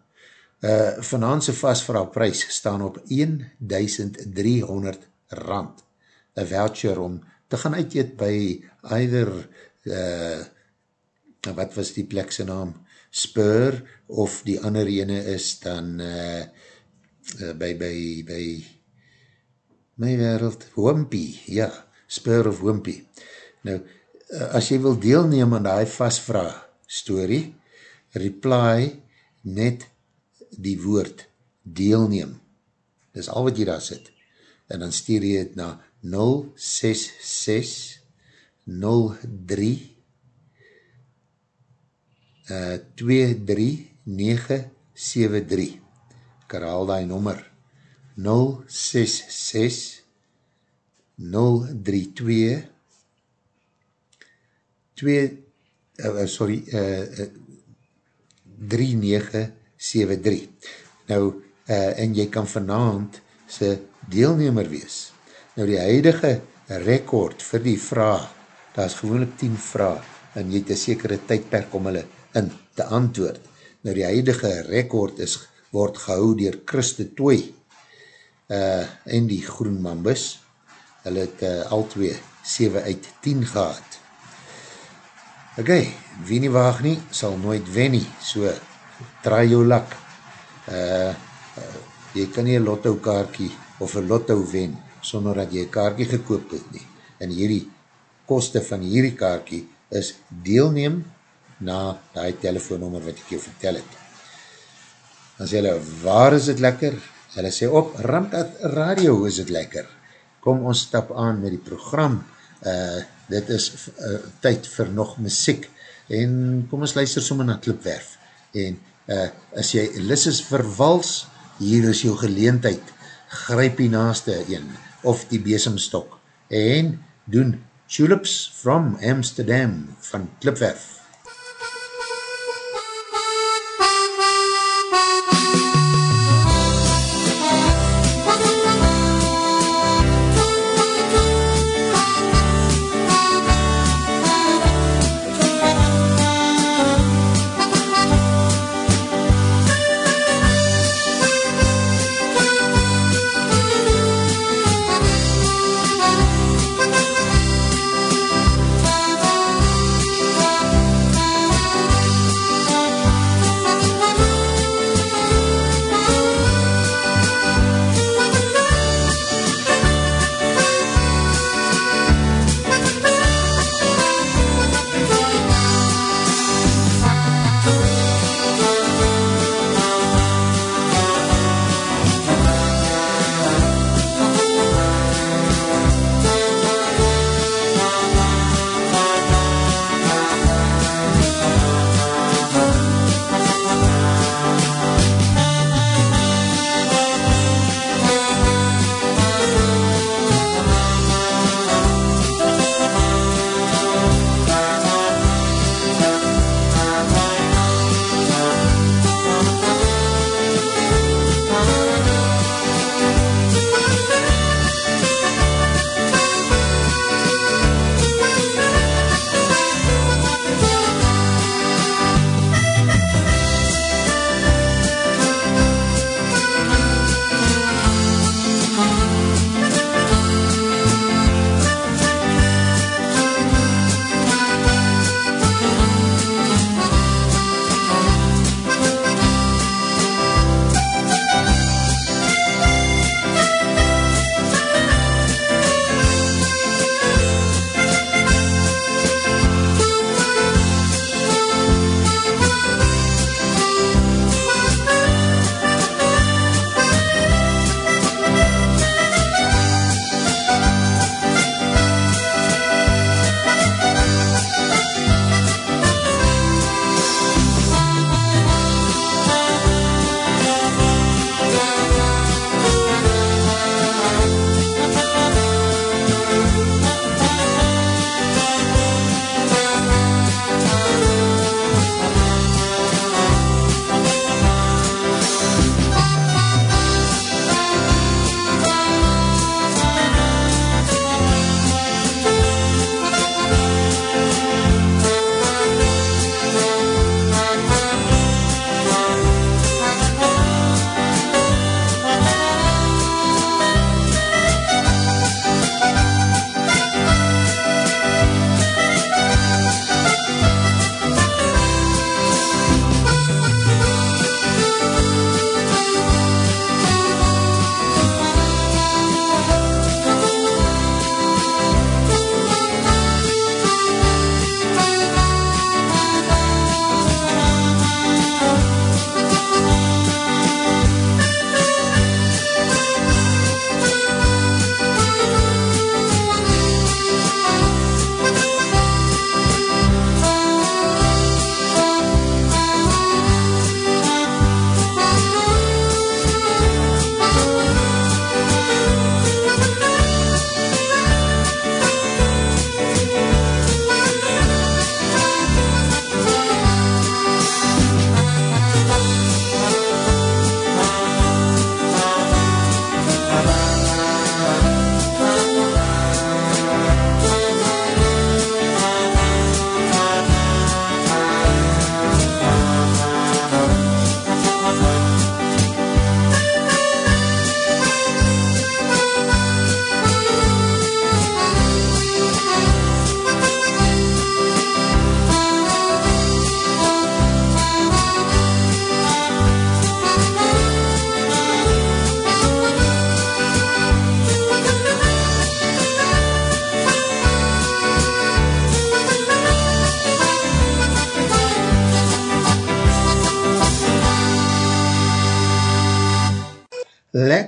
Uh, vanavondse vastverhaalprys staan op 1300 rand een voucher om te gaan uitjeet by either uh, wat was die plekse naam? Spur of die ander ene is dan uh, uh, by, by, by my wereld Wimpy, ja Spur of Wimpy nou, uh, as jy wil deelneem aan die vastvraag story reply net die woord deelneem. Dis al wat jy daar sit. En dan stuur jy het na 066 03 uh, 23973 ek herhaal die nommer. 066 032 2 uh, sorry uh, uh, 3973 nou uh, en jy kan vanavond sy deelnemer wees Nou die huidige rekord vir die vraag, daar is gewoonlik 10 vraag, en jy het een sekere tydperk om hulle in te antwoord. Nou die huidige rekord is, word gehou dier Christe Tooi uh, en die Groen Mambus. Hulle het uh, al twee 7 uit 10 gehad. Ok, wie nie waag nie, sal nooit wen nie, so draai jou lak. Uh, uh, jy kan nie een lotto kaartje of een lotto wen, sonder dat jy kaartje gekoop het nie. En hierdie koste van hierdie kaartje is deelneem na die telefoonnummer wat ek jou vertel het. Dan sê hulle, waar is het lekker? Hulle sê op, Ramkat Radio is het lekker. Kom ons stap aan met die program. Uh, dit is uh, tyd vir nog muziek. En kom ons luister sommer na Klipwerf. En uh, as jy Lisses verwals, hier is jou geleentheid. Gryp die naaste een of die besemstok en doen Tulips from Amsterdam van Klipwerf.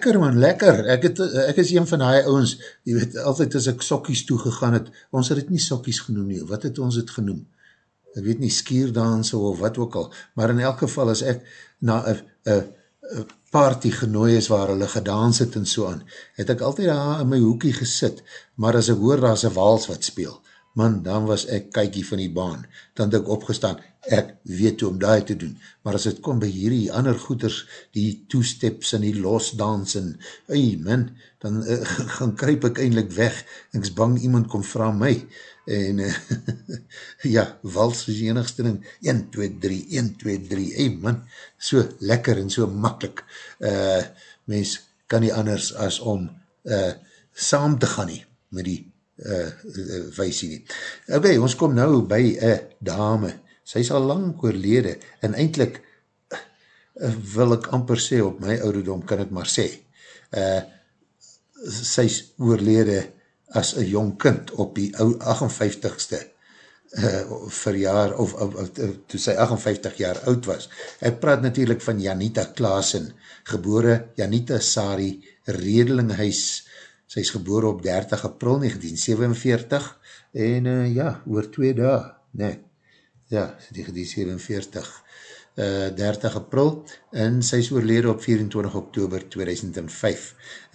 Lekker man, lekker. Ek, het, ek is een van die ouwens, jy weet, altyd as ek sokkies toegegaan het, ons het het nie sokkies genoem nie, wat het ons het genoem? Ek weet nie, skierdanse of wat ook al, maar in elk geval as ek na een party genooi is waar hulle gedans het en so aan, het ek altyd daar in my hoekie gesit, maar as ek hoor daar is een wals wat speel, man, dan was ek kykie van die baan, dan het ek opgestaan, ek weet hoe om daai te doen, maar as het kom by hierdie ander goeders, die two-steps en die losdans en, ey man, dan uh, gaan kryp ek eindelijk weg, ek is bang iemand kom vraag my, en uh, ja, wals is die enigste ding, 1, 2, 3, 1, 2, 3, ey man, so lekker en so makkelijk, uh, mens kan nie anders as om uh, saam te gaan nie, met die uh, uh, weisie nie. Ok, ons kom nou by een dame, sy is al lang oorlede, en eindelijk uh, wil ek amper sê, op my ouderdom kan ek maar sê, uh, sy is oorlede as een jong kind op die 58ste uh, verjaar, of, of, of toe sy 58 jaar oud was. Ek praat natuurlijk van Janita Klaasen, gebore Janita Sari Redelinghuis, sy is gebore op 30 april 1947, en uh, ja, oor twee dae, nee, ja, 1947, uh, 30 april, en sy is oorlede op 24 oktober 2005,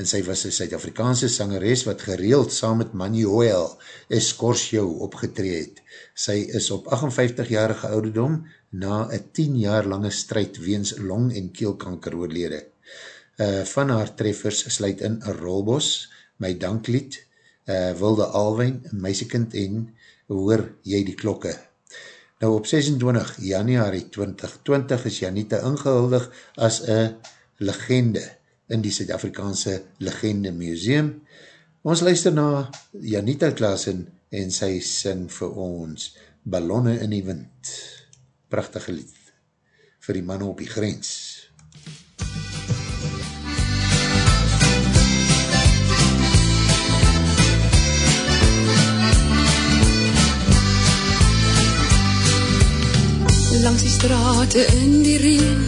en sy was een Suid-Afrikaanse sangeres wat gereeld saam met Manuel Escorcio opgetree het. Sy is op 58-jarige ouderdom na een 10 jaar lange strijd weens long- en keelkanker oorlede. Uh, van haar treffers sluit in Rolbos, My Danklied, uh, Wilde Alwijn, Meisiekind en Hoor Jy die Klokke. Nou op 26 januari 2020 is Janita ingehuldig as een legende in die Suid-Afrikaanse Legende Museum. Ons luister na Janita Klaasen en sy sing vir ons Ballonne in die Wind. Prachtige lied vir die manne op die grens. Langs die strate in die reen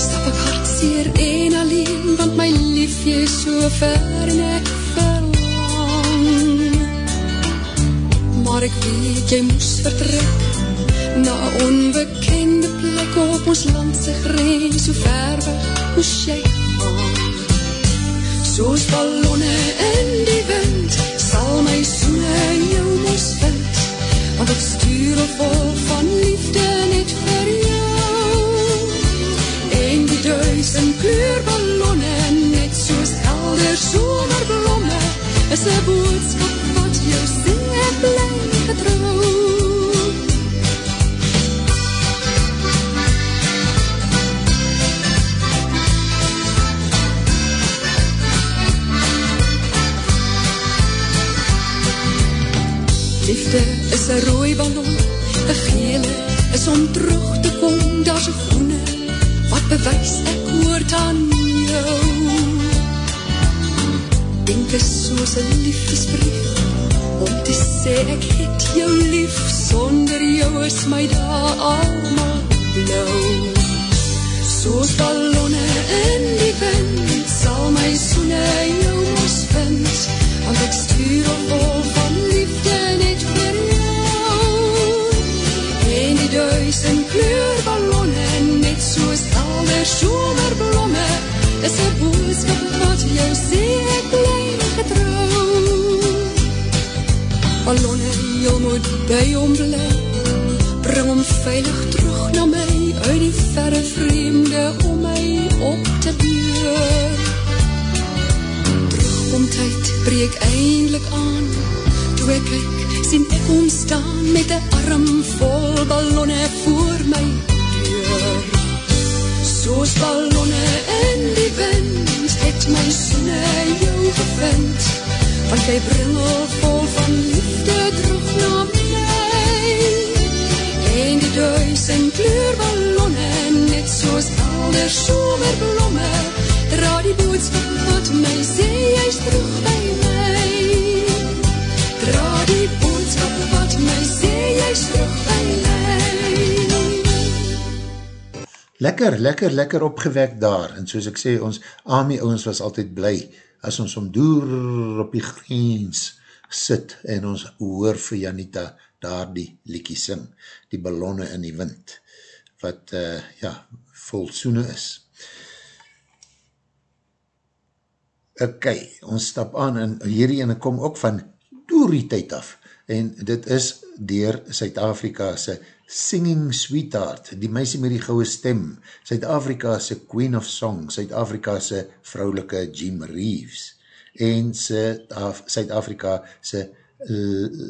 Stap ek hartseer en alleen Want my liefje is so ver en ek verlang. Maar ek weet jy moes vertrek Na onbekende plek op ons landse grens. So ver weg moes jy gaan? Soos ballonne in die wind Sal my soene jou moes vind. Want ek stuur al vol van liefde net Is een boodskap wat jou sê bly getrouw Liefde is een rooi ballon, een gele is om terug te kom, daar is een groene, wat bewys ek hoort aan jou. Denk is soos een liefdesbrief, om te sê ek het jou lief, sonder jou is my daar allemaal blauw. Soos ballonne in die wind, sal my soene jou moes vind, want ek stuur al vol van liefde net vir jou. En die duisend kleurballonne, net soos helder somerblomme, is een boodskap wat jou sê Jy moet by hom bly, bring hom veilig terug na my, uit die verre vreemde om my op te beur. Terugkomtheid breek eindelijk aan, toe ek kyk, sien ek ontstaan met een arm vol ballonne voor my deur. Soos ballonne in die wind, het my sonne jou gevind, want jy bring al vol van liefde terug na my. En die duisend kleurballonne, net soos helder somerblomme, dra die boodskap wat my sê, jy is terug by my. Dra die boodskap wat my sê, jy is terug by my. lekker, lekker, lekker opgewek daar, en soos ek sê, ons Ami ouwens was altyd bly, as ons om door op die grens sit, en ons hoor vir Janita daar die liekie sing, die ballonne in die wind, wat, uh, ja, vol soene is. Ok, ons stap aan, en hierdie ene kom ook van door die tyd af, en dit is dier Suid-Afrika'se Singing Sweetheart, die meisie met die gouwe stem, Suid-Afrika'se Queen of Song, Suid-Afrika'se vrouwelike Jim Reeves, en Suid-Afrika'se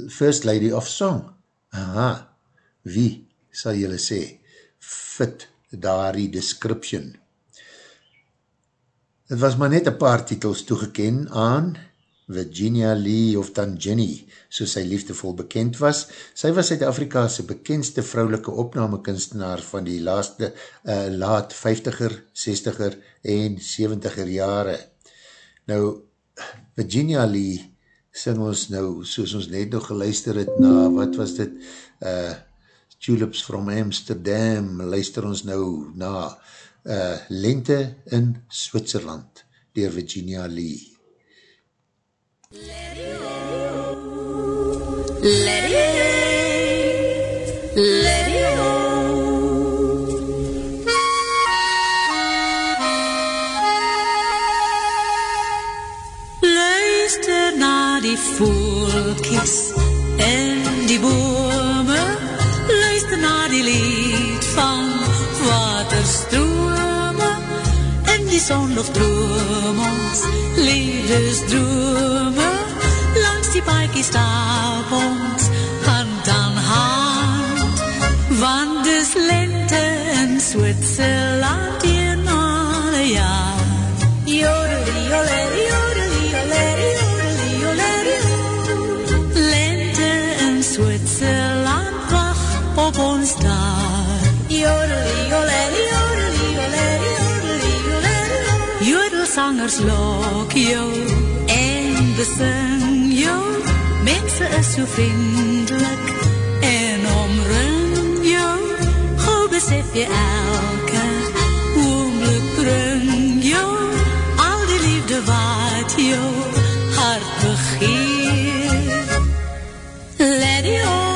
First Lady of Song. Aha, wie sal jylle sê, fit daar die description. Het was maar net een paar titels toegeken aan Virginia Lee of dan Jenny, soos sy liefdevol bekend was. Sy was Suid-Afrika's bekendste vrouwelike opnamekunstenaar van die laaste uh, laat 50er, 60er en 70er jare. Nou, Virginia Lee sing ons nou, soos ons net nog geluister het na, wat was dit, uh, Tulips from Amsterdam, luister ons nou na uh, Lente in Switserland, dier Virginia Lee. Let it let it Luister die voeltjes en die bomen. Luister naar die lied van waterstromen. En die zonlucht droom ons liefdesdromen. Langs die paadjes stap ons hand aan hand. Want dus lente in Zwitserland wacht op ons daar. Jodeli, joleri, jodeli, joleri, jodeli, joleri, jo. Jodelsangers lok jou en besing jou. Mensen is zo vriendelijk en omring jou. Gauw besef je elke oomlik bring jou. Al die liefde wat jou hart begeert. Let it on,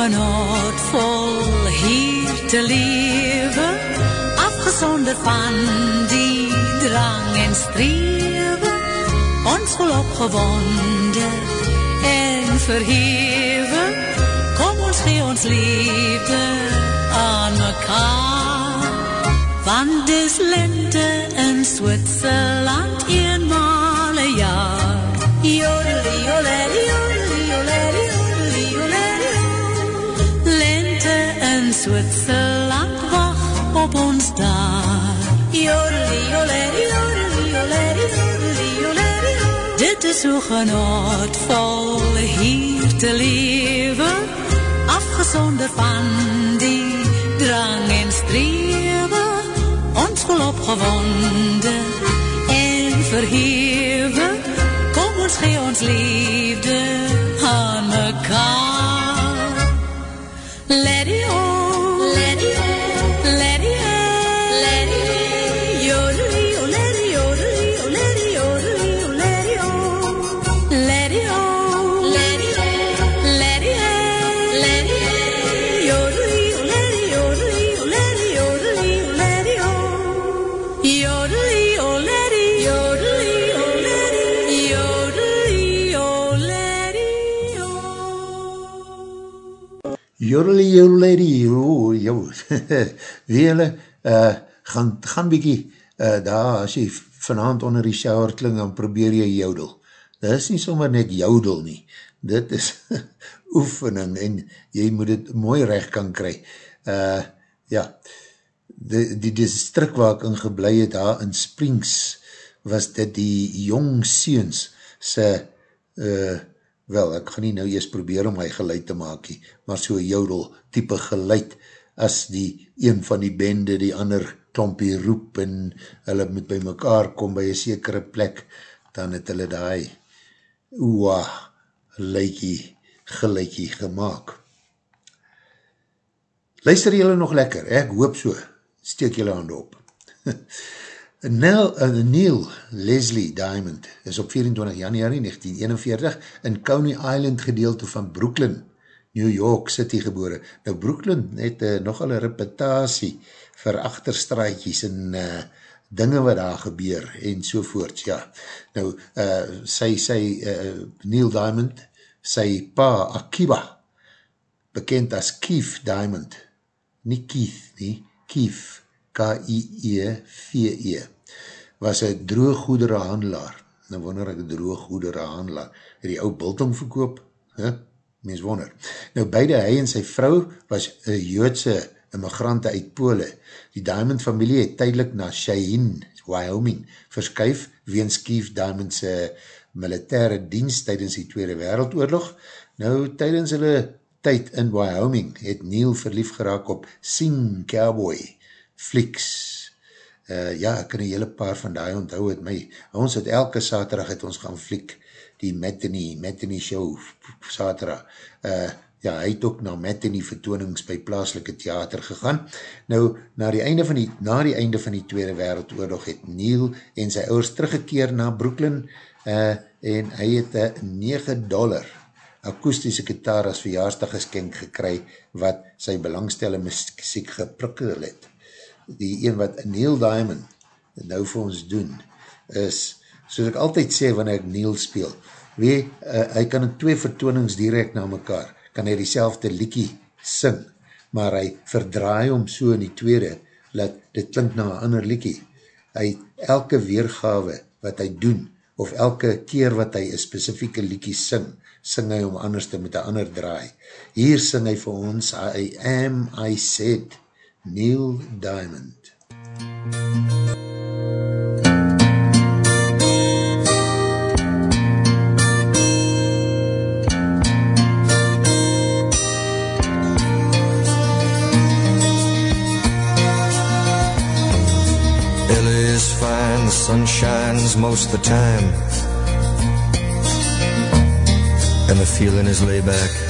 genotvol hier te leven, afgezonderd van die drang en streven, ons vol opgewonden en verheven. Kom ons gee ons liefde aan mekaar, want dis lente in Zwitserland eenmaal een jaar. Jodelie, Zwitserland wacht op ons daar. Jodelie, jodelie, jodelie, jodelie, jodelie, jodelie, jo. Dit is hoe genotvol hier te leven, afgezonderd van die drang en streven, ons vol opgewonden en verheven. Kom ons gee ons liefde aan mekaar. Let it on, on. Jodelie, jodelie, jo, jo. Wie jylle, uh, gaan, gaan bykie, uh, daar, as jy vanavond onder die shower kling, dan probeer jy jodel. Dit is nie sommer net jodel nie. Dit is oefening en jy moet het mooi recht kan kry. Uh, ja, die, die distrik waar ek in geblei het, daar in Springs, was dit die jong seens se uh, wel, ek gaan nie nou eers probeer om my geluid te maak nie, maar so jodel type geluid, as die een van die bende die ander klompie roep en hulle moet by mekaar kom by een sekere plek, dan het hulle die oa luikie, geluikie gemaakt. Luister julle nog lekker, ek hoop so, steek julle hand op. Neil, uh, Neil Leslie Diamond is op 24 januari 1941 in Coney Island gedeelte van Brooklyn, New York City gebore. Nou Brooklyn het uh, nogal een reputatie vir achterstraatjies en uh, dinge wat daar gebeur en sovoorts, ja. Nou, uh, sy, sy uh, Neil Diamond, sy pa Akiba, bekend as Keith Diamond, nie Keith nie, Keith, K-I-E-V-E, -E, was een drooggoedere handelaar. Nou wonder ek drooggoedere handelaar. Het die ou biltong verkoop? Huh? Mens wonder. Nou beide hy en sy vrou was een joodse immigrante uit Pole. Die Diamond familie het tydelik na Cheyenne, Wyoming, verskuif weens Keith Diamondse militaire dienst tydens die Tweede Wereldoorlog. Nou tydens hulle tyd in Wyoming het Neil verlief geraak op Sing Cowboy flieks. Uh, ja, ek kan een hele paar van die onthou het my. Ons het elke saterdag het ons gaan fliek, die matinee, matinee show, saterdag. Uh, ja, hy het ook na matinee vertoonings by plaaslike theater gegaan. Nou, na die einde van die, na die einde van die Tweede Wereldoorlog het Neil en sy ouders teruggekeer na Brooklyn uh, en hy het een 9 dollar akoestische gitaar as verjaarsdag geskenk gekry wat sy belangstelle muziek geprikkel het die een wat Neil Diamond nou vir ons doen, is, soos ek altyd sê wanneer ek Neil speel, wee, uh, hy kan in twee vertoonings direct na mekaar, kan hy die selfde liekie sing, maar hy verdraai om so in die tweede, dat dit klink na een ander liekie. Hy, elke weergawe wat hy doen, of elke keer wat hy een specifieke liekie sing, sing hy om anders te met een ander draai. Hier sing hy vir ons, I am, I said, Neil Diamond. The sun shines most of the time. And the feeling is laid back.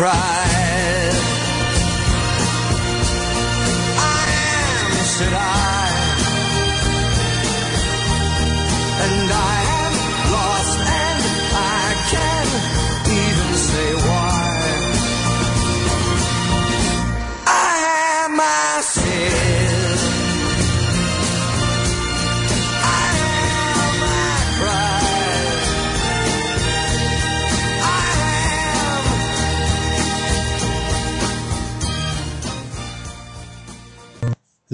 cry.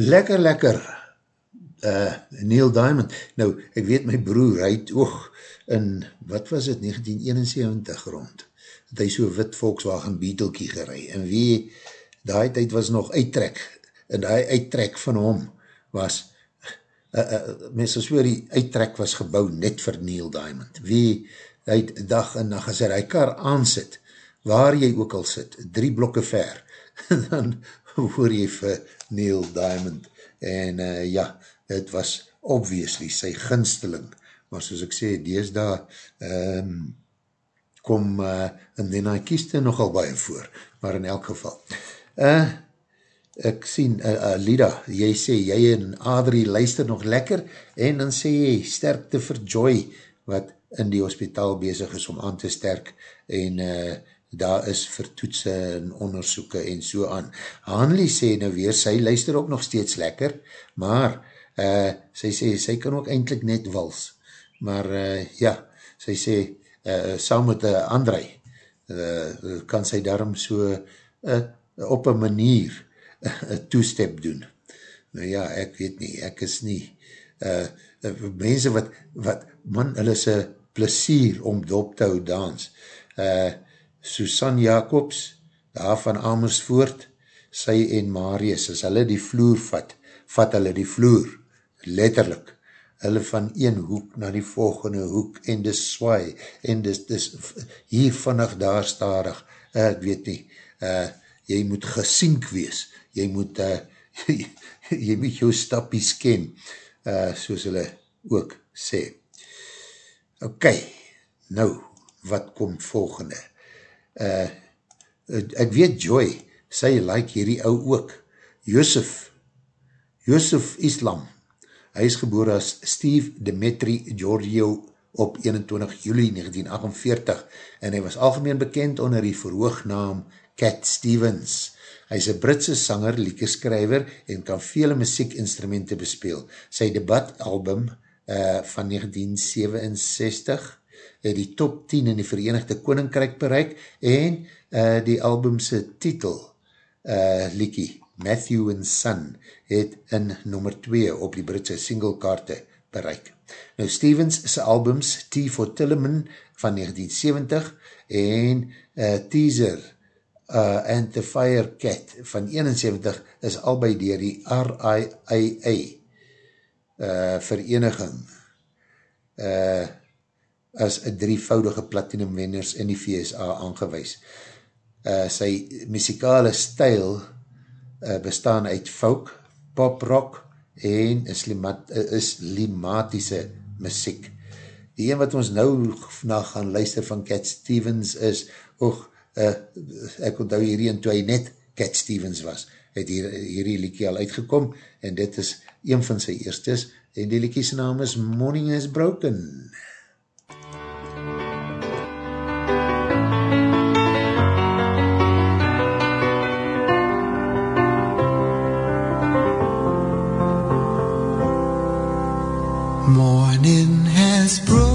Lekker, lekker. Uh, Neil Diamond. Nou, ek weet my broer, hy het oog in, wat was het, 1971 rond, het hy so wit Volkswagen Beetlekie gerei. En wie, daai tyd was nog uittrek, en die uittrek van hom was, uh, uh, mense so die uittrek was gebouw net vir Neil Diamond. Wie, hy het dag en nacht, as hy die kar aansit, waar jy ook al sit, drie blokke ver, dan hoor jy vir Neil Diamond. En uh, ja, het was obviously sy ginsteling, maar soos ek sê, dees daar um, kom uh, en dan hy kieste nogal baie voor, maar in elk geval. Uh, ek sien, uh, uh, Lida, jy sê, jy en Adrie luister nog lekker, en dan sê jy, sterkte vir Joy, wat in die hospitaal bezig is om aan te sterk, en uh, daar is vir toetse en onderzoeken en so aan. Hanlie sê nou weer, sy luister ook nog steeds lekker, maar uh, sy sê, sy kan ook eindelijk net wals. Maar uh, ja, sy sê, uh, saam met uh, André, uh, kan sy daarom so uh, op een manier een toestep doen. Nou ja, ek weet nie, ek is nie, uh, uh, mense wat, wat, man, hulle is een plesier om dop te hou dans. Uh, Susan Jacobs, daar van Amersfoort, sy en Marius, as hulle die vloer vat, vat hulle die vloer, letterlik, hulle van een hoek na die volgende hoek, en dis swaai, en dis, dis hier vannig daar starig, uh, ek weet nie, uh, jy moet gesink wees, jy moet, uh, jy moet jou stappies ken, uh, soos hulle ook sê. Ok, nou, wat kom volgende? Uh, ek weet Joy, sy like hierdie ou ook, Josef, Josef Islam, hy is geboor as Steve Dimitri Giorgio op 21 juli 1948 en hy was algemeen bekend onder die verhoognaam Cat Stevens. Hy is een Britse sanger, liekeskrijver en kan vele muziekinstrumenten bespeel. Sy debatalbum uh, van 1967 het die top 10 in die Verenigde Koninkrijk bereik en uh, die albumse titel uh, liekie Matthew and Son het in nummer 2 op die Britse singlekaarte bereik. Nou Stevens sy albums T for Tilleman van 1970 en uh, Teaser uh, and the Fire Cat van 71 is albei dier die RIAA uh, vereniging uh, as drievoudige platinum wenners in die VSA aangewees. Uh, sy muzikale stijl uh, bestaan uit folk, pop rock en islimatische muziek. Die een wat ons nou na gaan luister van Cat Stevens is, oog, uh, ek onthou hierin toe hy net Cat Stevens was, het hier, hierdie liekie al uitgekom en dit is een van sy eerstes en die liekie sy naam is Morning is Broken. Morning has broken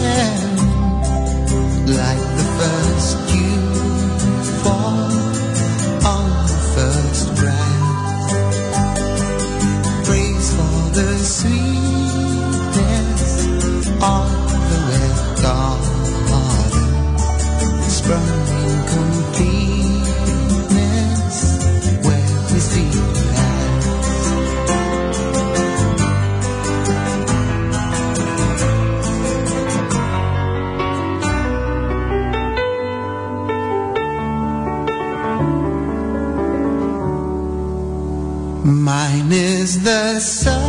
heaven, like the first dew is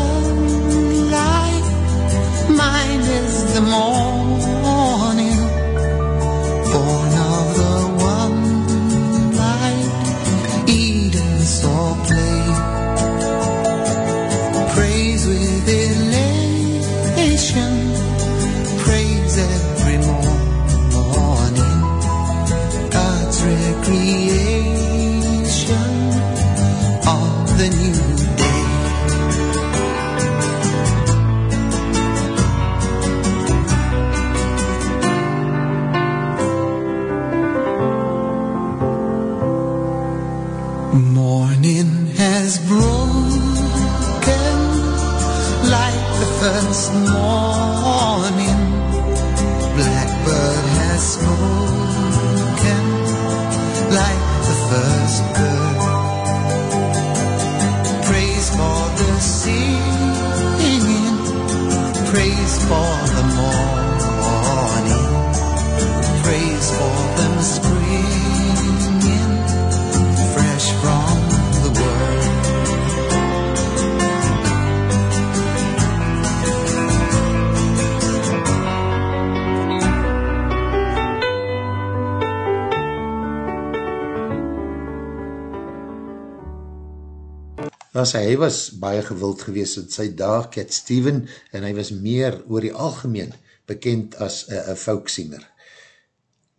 as hy was baie gewild gewees in sy dag, Cat Steven, en hy was meer oor die algemeen bekend as een folksinger.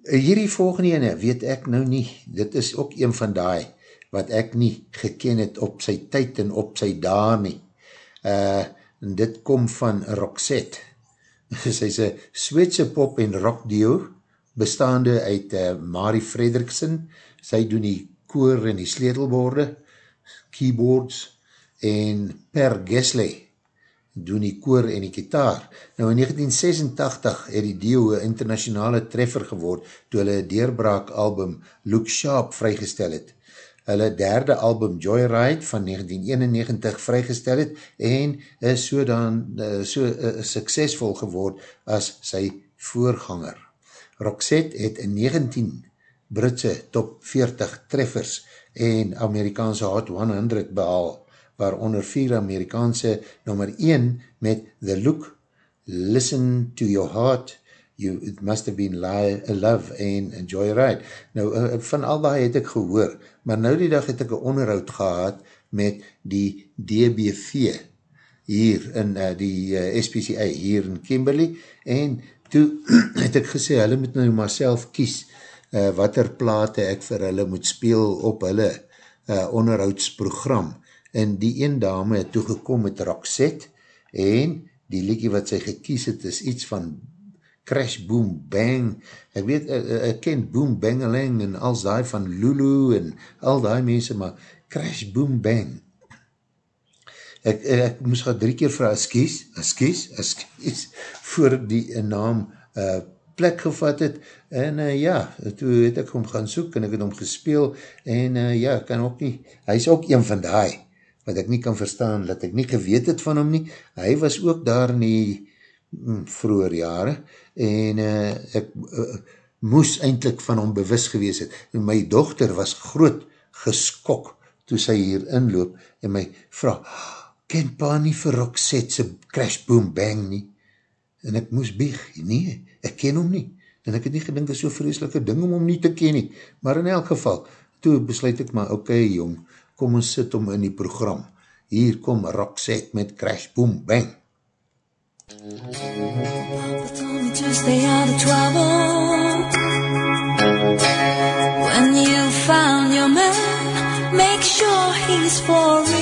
Hierdie volgende ene weet ek nou nie, dit is ook een van die wat ek nie geken het op sy tyd en op sy daar nie. Uh, en dit kom van Roxette. Sy is een Sweedse pop en rock duo, bestaande uit uh, Marie Frederiksen, sy doen die koor en die sleetelborde, keyboards, en Per Gesley doen die koor en die kitaar. Nou in 1986 het die duo een internationale treffer geword toe hulle deurbraak album Look Sharp vrygestel het. Hulle derde album Joyride van 1991 vrygestel het en is so, dan, so uh, suksesvol geword as sy voorganger. Roxette het in 19 Britse top 40 treffers en Amerikaanse Hot 100 behaal, waaronder vier Amerikaanse nummer 1 met The Look, Listen to Your Heart, You, It Must Have Been Love en Joyride. Nou, uh, van al die het ek gehoor, maar nou die dag het ek een onderhoud gehad met die DBV hier in uh, die uh, SPCA hier in Kimberley en toe het ek gesê, hulle moet nou maar self kies uh, wat er plate ek vir hulle moet speel op hulle uh, onderhoudsprogram. En die een dame het toegekom met Roxette en die liekie wat sy gekies het is iets van Crash Boom Bang, ek weet, ek ken Boom Bangalang en als die van Lulu en al die mense, maar Crash Boom Bang, ek, ek moes gaan drie keer vraag, skies, skies, skies, voor die naam uh, plek gevat het, en uh, ja, toe het ek hom gaan soek, en ek het hom gespeel, en uh, ja, kan ook nie, hy is ook een van die, wat ek nie kan verstaan, dat ek nie geweet het van hom nie, hy was ook daar in die mm, vroeger jare, en uh, ek uh, moes eindelijk van hom bewus gewees het, en my dochter was groot geskok, toe sy hier inloop, en my vraag, ken pa nie vir Roxette sy crash boom bang nie, en ek moes bieg, nee, ek ken hom nie, en ek het nie gedink, is so vreselike ding om hom nie te ken nie, maar in elk geval, toe besluit ek maar, okay, jong, kom ons sit om in die program, hier kom Roxette met crash boom bang, to stay out of trouble. When you found your man, make sure he's for real.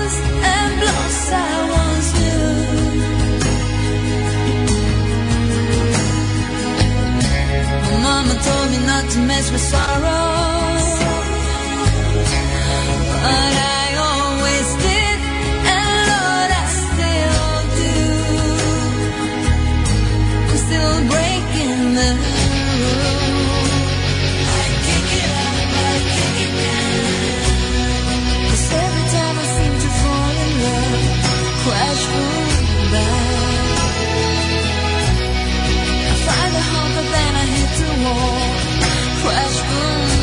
and blocks I once knew. My mama told me not to mess with sorrow. But I hit the wall.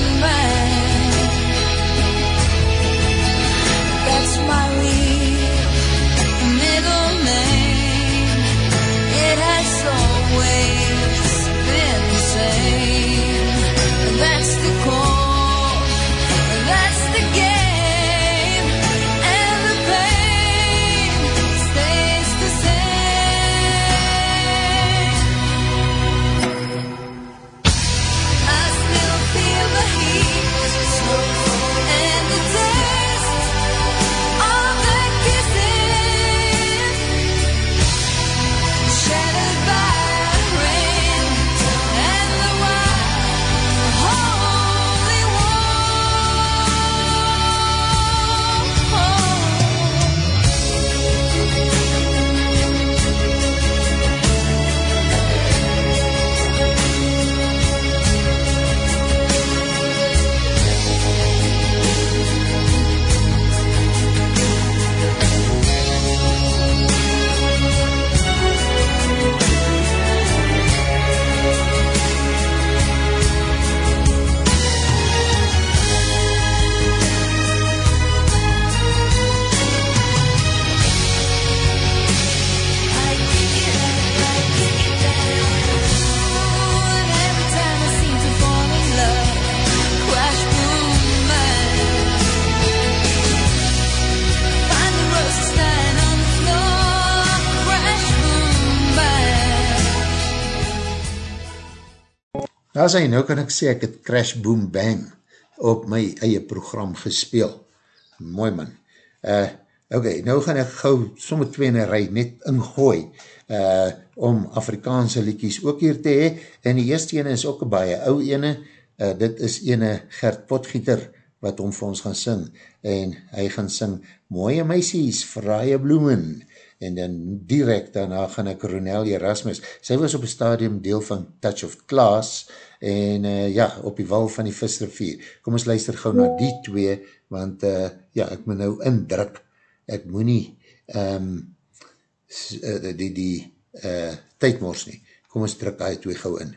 Daar sê, nou kan ek sê, ek het Crash Boom Bang op my eie program gespeel. Mooi man. Uh, ok, nou gaan ek gauw somme twee in een rij net ingooi uh, om Afrikaanse liekies ook hier te hee. En die eerste ene is ook een baie ou ene. Uh, dit is ene Gert Potgieter wat om vir ons gaan sing. En hy gaan sing Mooie meisies, fraaie bloemen. En dan direct daarna gaan ek Ronel Erasmus. Sy was op een stadium deel van Touch of Class en uh, ja, op die wal van die visrivier. Kom ons luister gauw na die twee, want uh, ja, ek moet nou indruk. Ek moet nie um, die, die uh, tyd mors nie. Kom ons druk uit twee gauw in.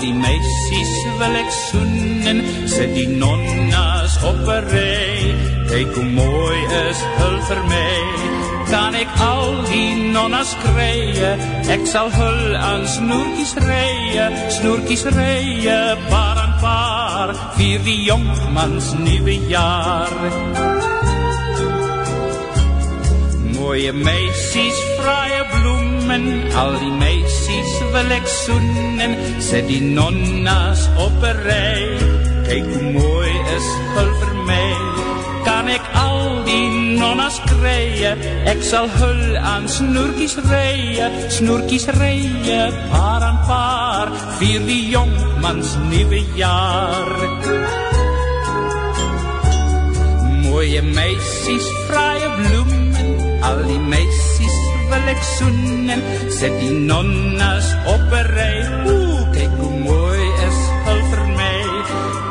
Die meisies wil ek soenen, sit die nonnas op een rij, kyk hoe mooi is hul vir my, kan ek al die nonnas krye, ek sal hul aan snoerkies rye, snoerkies rye, paar aan paar, vier die jongmans nieuwe jaar. Mooie meisies, fraaie bloemen, al die meisies wil ek soenen, sit die nonnas op een rij, kyk hoe mooi is hul vir my, kan ek al die nonnas krye, ek sal hul aan snoerkies rye, snoerkies rye, paar aan paar, vier die jongmans nieuwe jaar. Mooie meisies, fraaie bloemen, al die meisies wil ek soenen, sit die nonnas op een rij, oeh, kyk hoe mooi is hul vir my,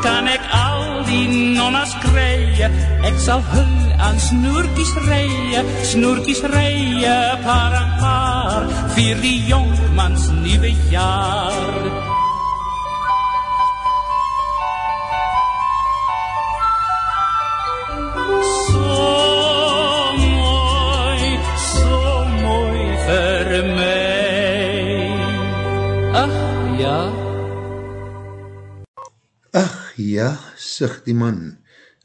kan ek al die nonnas krye, ek sal hul aan snoerkies rye, snoerkies rye, paar aan paar, vier die jongmans nieuwe jaar. Ja, sig die man.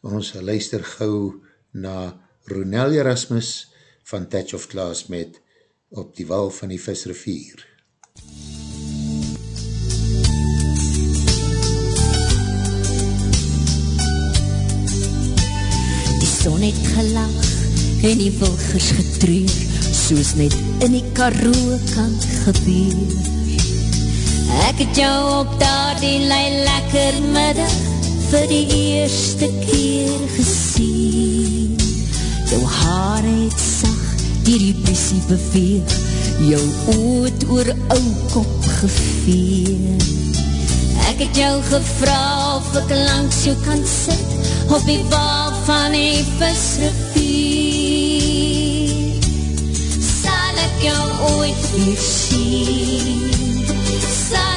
Ons luister gauw na Ronel Erasmus van Touch of Class met Op die wal van die visrivier. Die son het gelag en die wilgers getreur, soos net in die karoo kan gebeur. Ek het jou op daar die lei lekker middag vir die eerste keer gesien. Jou haar het sag die pressie beweeg, jou oot oor ou kop geveen. Ek het jou gevra of ek langs jou kan sit op die wal van die visrivier. Sal ek jou ooit weer sien?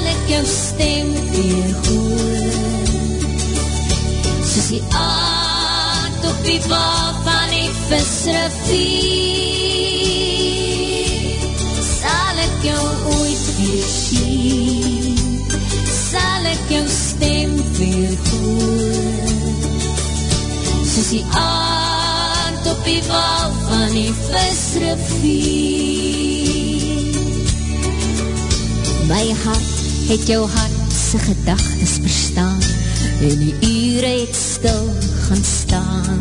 Ek jou stem weer hoor? Soos die aard op die wal van die visrivier. Sal ek jou ooit weer sien? Sal ek jou stem weer hoor? Soos die aard op die wal van die visrivier. My hart het jou hartse gedagtes verstaan en die ure het stil gaan staan.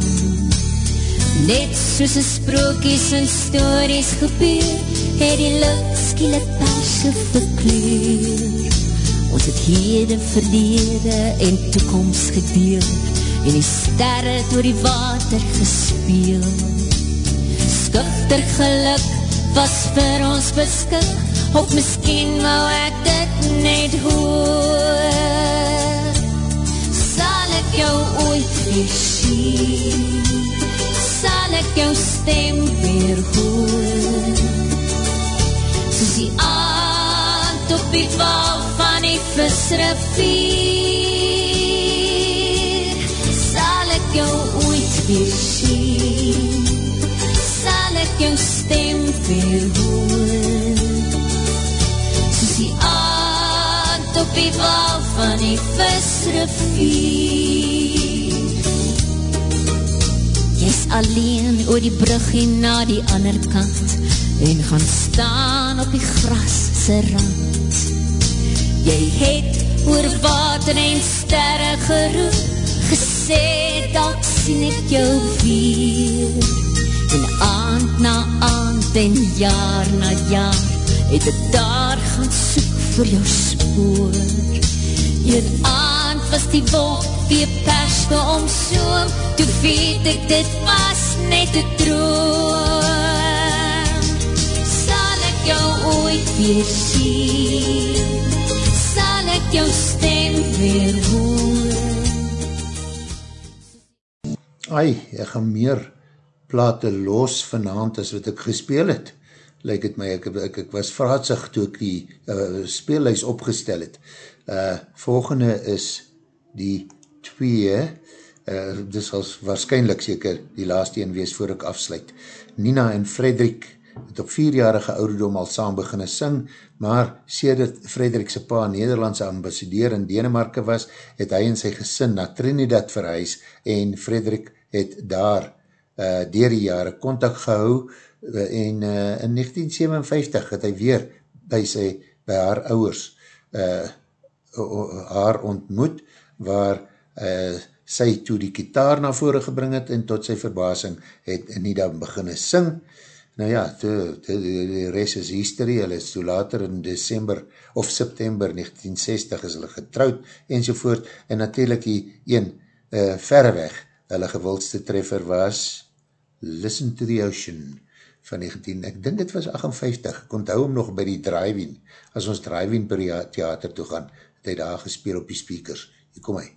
Net soos die sprookies en stories gebeur, het die lucht skielik perse verkleur. Ons het heden, verlede en toekomst gedeel en die sterre door die water gespeel. Skufter geluk was vir ons beskik, of miskien wou ek dit net hoor. Sal ek jou ooit weer sien? Sal ek jou stem weer hoor? Soos die aand op die wal van die visrivier Sal ek jou ooit weer sien Sal ek jou stem weer hoor die wal van die visrivier Jy's alleen oor die brug en na die ander kant En gaan staan op die gras se rand. Jy het oor water en sterre geroep Gesê dat sien ek jou weer. En aand na aand en jaar na jaar Het ek daar gaan soek vir jou spoor Een aand was die wolk die perske omsoom Toe weet ek dit was net een droom. Sal ek jou ooit weer sien? Sal ek jou stem weer hoor? Ai, ek gaan meer plate los vanavond as wat ek gespeel het. Lyk het my, ek, ek, ek was vraatsig toe ek die uh, speellijs opgestel het. Uh, volgende is die twee, uh, dis als waarschijnlijk seker die laatste een wees voor ek afsluit. Nina en Frederik het op vierjarige ouderdom al saam beginne sing, maar sedert Frederik sy pa Nederlandse ambassadeur in Denemarke was, het hy en sy gesin na Trinidad verhuis en Frederik het daar uh, dier die jare contact gehou uh, en uh, in 1957 het hy weer by, sy, by haar ouwers uh, haar ontmoet waar uh, sy toe die kitaar na vore gebring het en tot sy verbasing het Nida beginne sing. Nou ja, toe, toe, die rest is history, hulle is toe later in december of september 1960 is hulle getrouwd enzovoort. En natuurlijk die een uh, verreweg hulle gewildste treffer was Listen to the Ocean van 19, ek dink het was 58, ek onthou hom nog by die drive-in, as ons drive-in per theater toe gaan, het hy daar gespeel op die speakers, hier kom hy.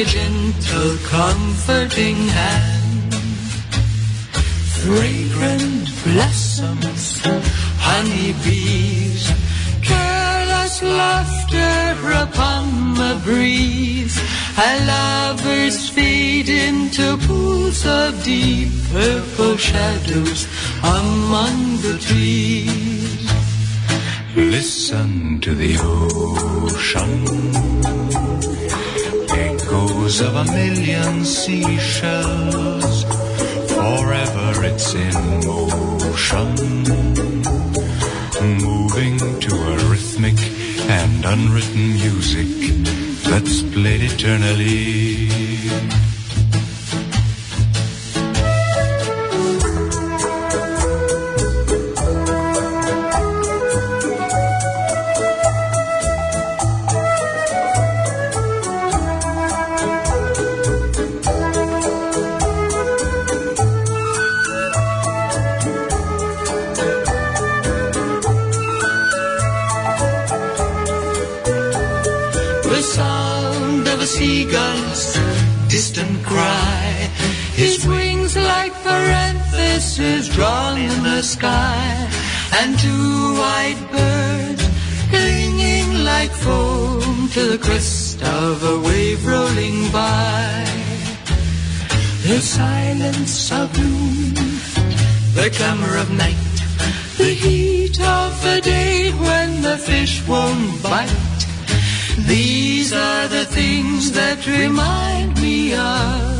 A gentle, comforting hand. Fragrant blossoms, honeybees, careless laughter upon the breeze. And lovers fade into pools of deep purple shadows among the trees. Listen to the ocean, of a million seashells. Forever it's in motion, moving to a rhythmic and unwritten music that's played eternally. Drawn in the sky. And two white birds clinging like foam to the crest of a wave rolling by. The silence of noon, the clamor of night, the heat of the day when the fish won't bite. These are the things that remind me of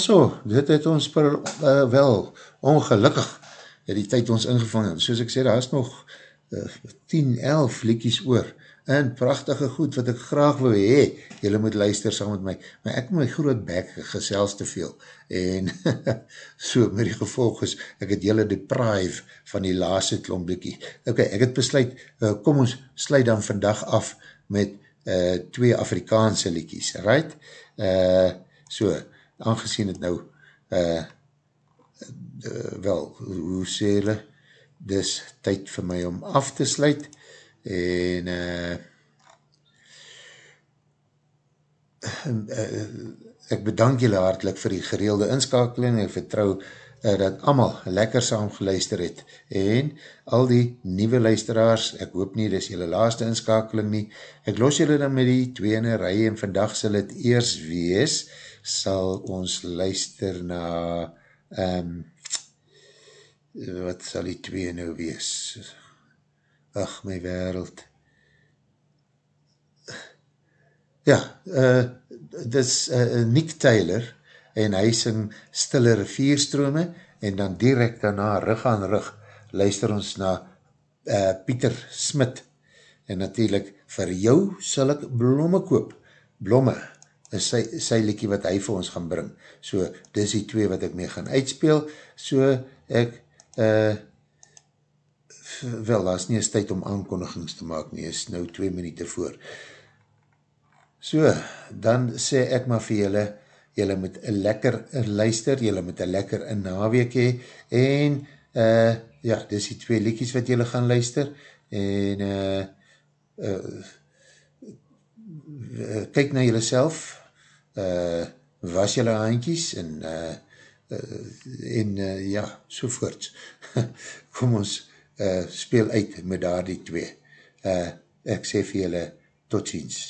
So, dit het ons per, uh, wel ongelukkig het die tyd ons ingevang. Soos ek sê, daar is nog uh, 10, 11 liekies oor en prachtige goed wat ek graag wil hee, jylle moet luister saam met my, maar ek my groot bek gesels te veel, en so met die gevolg is, ek het jylle deprive van die laaste klombliekie. Ok, ek het besluit, uh, kom ons sluit dan vandag af met uh, twee Afrikaanse liekies, right? Uh, so, aangezien het nou, uh, uh, wel, hoe sê hulle, dis tyd vir my om af te sluit, en uh, uh, ek bedank julle hartelijk vir die gereelde inskakeling. En vertrou uh, dat allemaal lekker saam geluister het en al die nieuwe luisteraars, ek hoop nie dis julle laaste inskakeling nie, ek los julle dan met die twee in een rij en vandag sal het eers wees, sal ons luister na um, wat sal die twee nou wees? Ach my wereld. Ja uh, dit is uh, Nick Taylor en hy sing Stille Rivierstrome en dan direct daarna rug aan rug luister ons na uh, Pieter Smit. En natuurlijk vir jou sal ek blomme koop. Blomme is sy, sy liekie wat hy vir ons gaan bring. So dis die twee wat ek mee gaan uitspeel. So ek uh, wel, daar is nie eens tyd om aankondigings te maak nie, is nou twee minuut voor. So, dan sê ek maar vir julle, julle moet een lekker luister, julle moet een lekker een naweek hee, en uh, ja, dis die twee liedjies wat julle gaan luister, en uh, uh, kyk na julle self, uh, was julle handjies, en uh, uh, en uh, ja, sovoorts. Kom ons uh, speel uit met daar die twee. Uh, ek sê vir julle, tot ziens.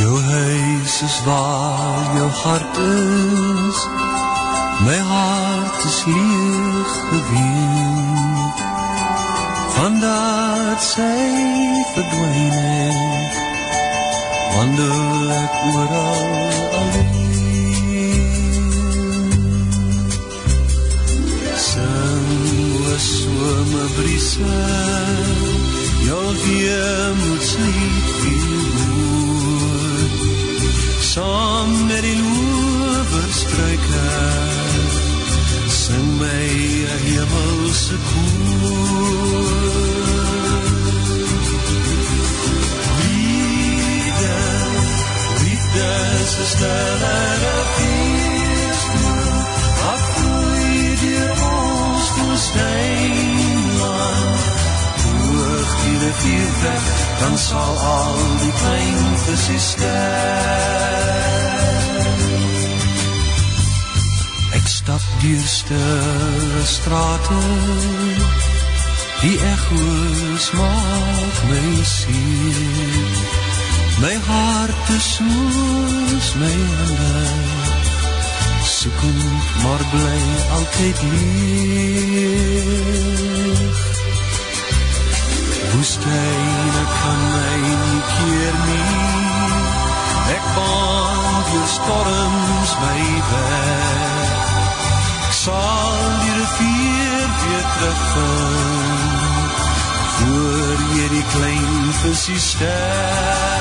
Jou huis is waar jou hart is My hart is leeg geween Vandaar sy verdwijn het Wandel ek ooral alleen. Sing oor some briese Jou weemoedslied weer hoor Saam met die loverstruike Sing my een hemelse koor Liefde, liefde is een stille feestmoed Wat vloei dier ons woestijnland Hoog die rivier weg, dan sal al die klein visie sterk stap dier stille strate Die echo's maak my sier. My hart is soos my hande Soekend maar bly altyd leeg Woestijne kan my nie keer nie. Ek baan door storms my weg. Ek sal die rivier weer terugvind Voor jy die klein visie sterf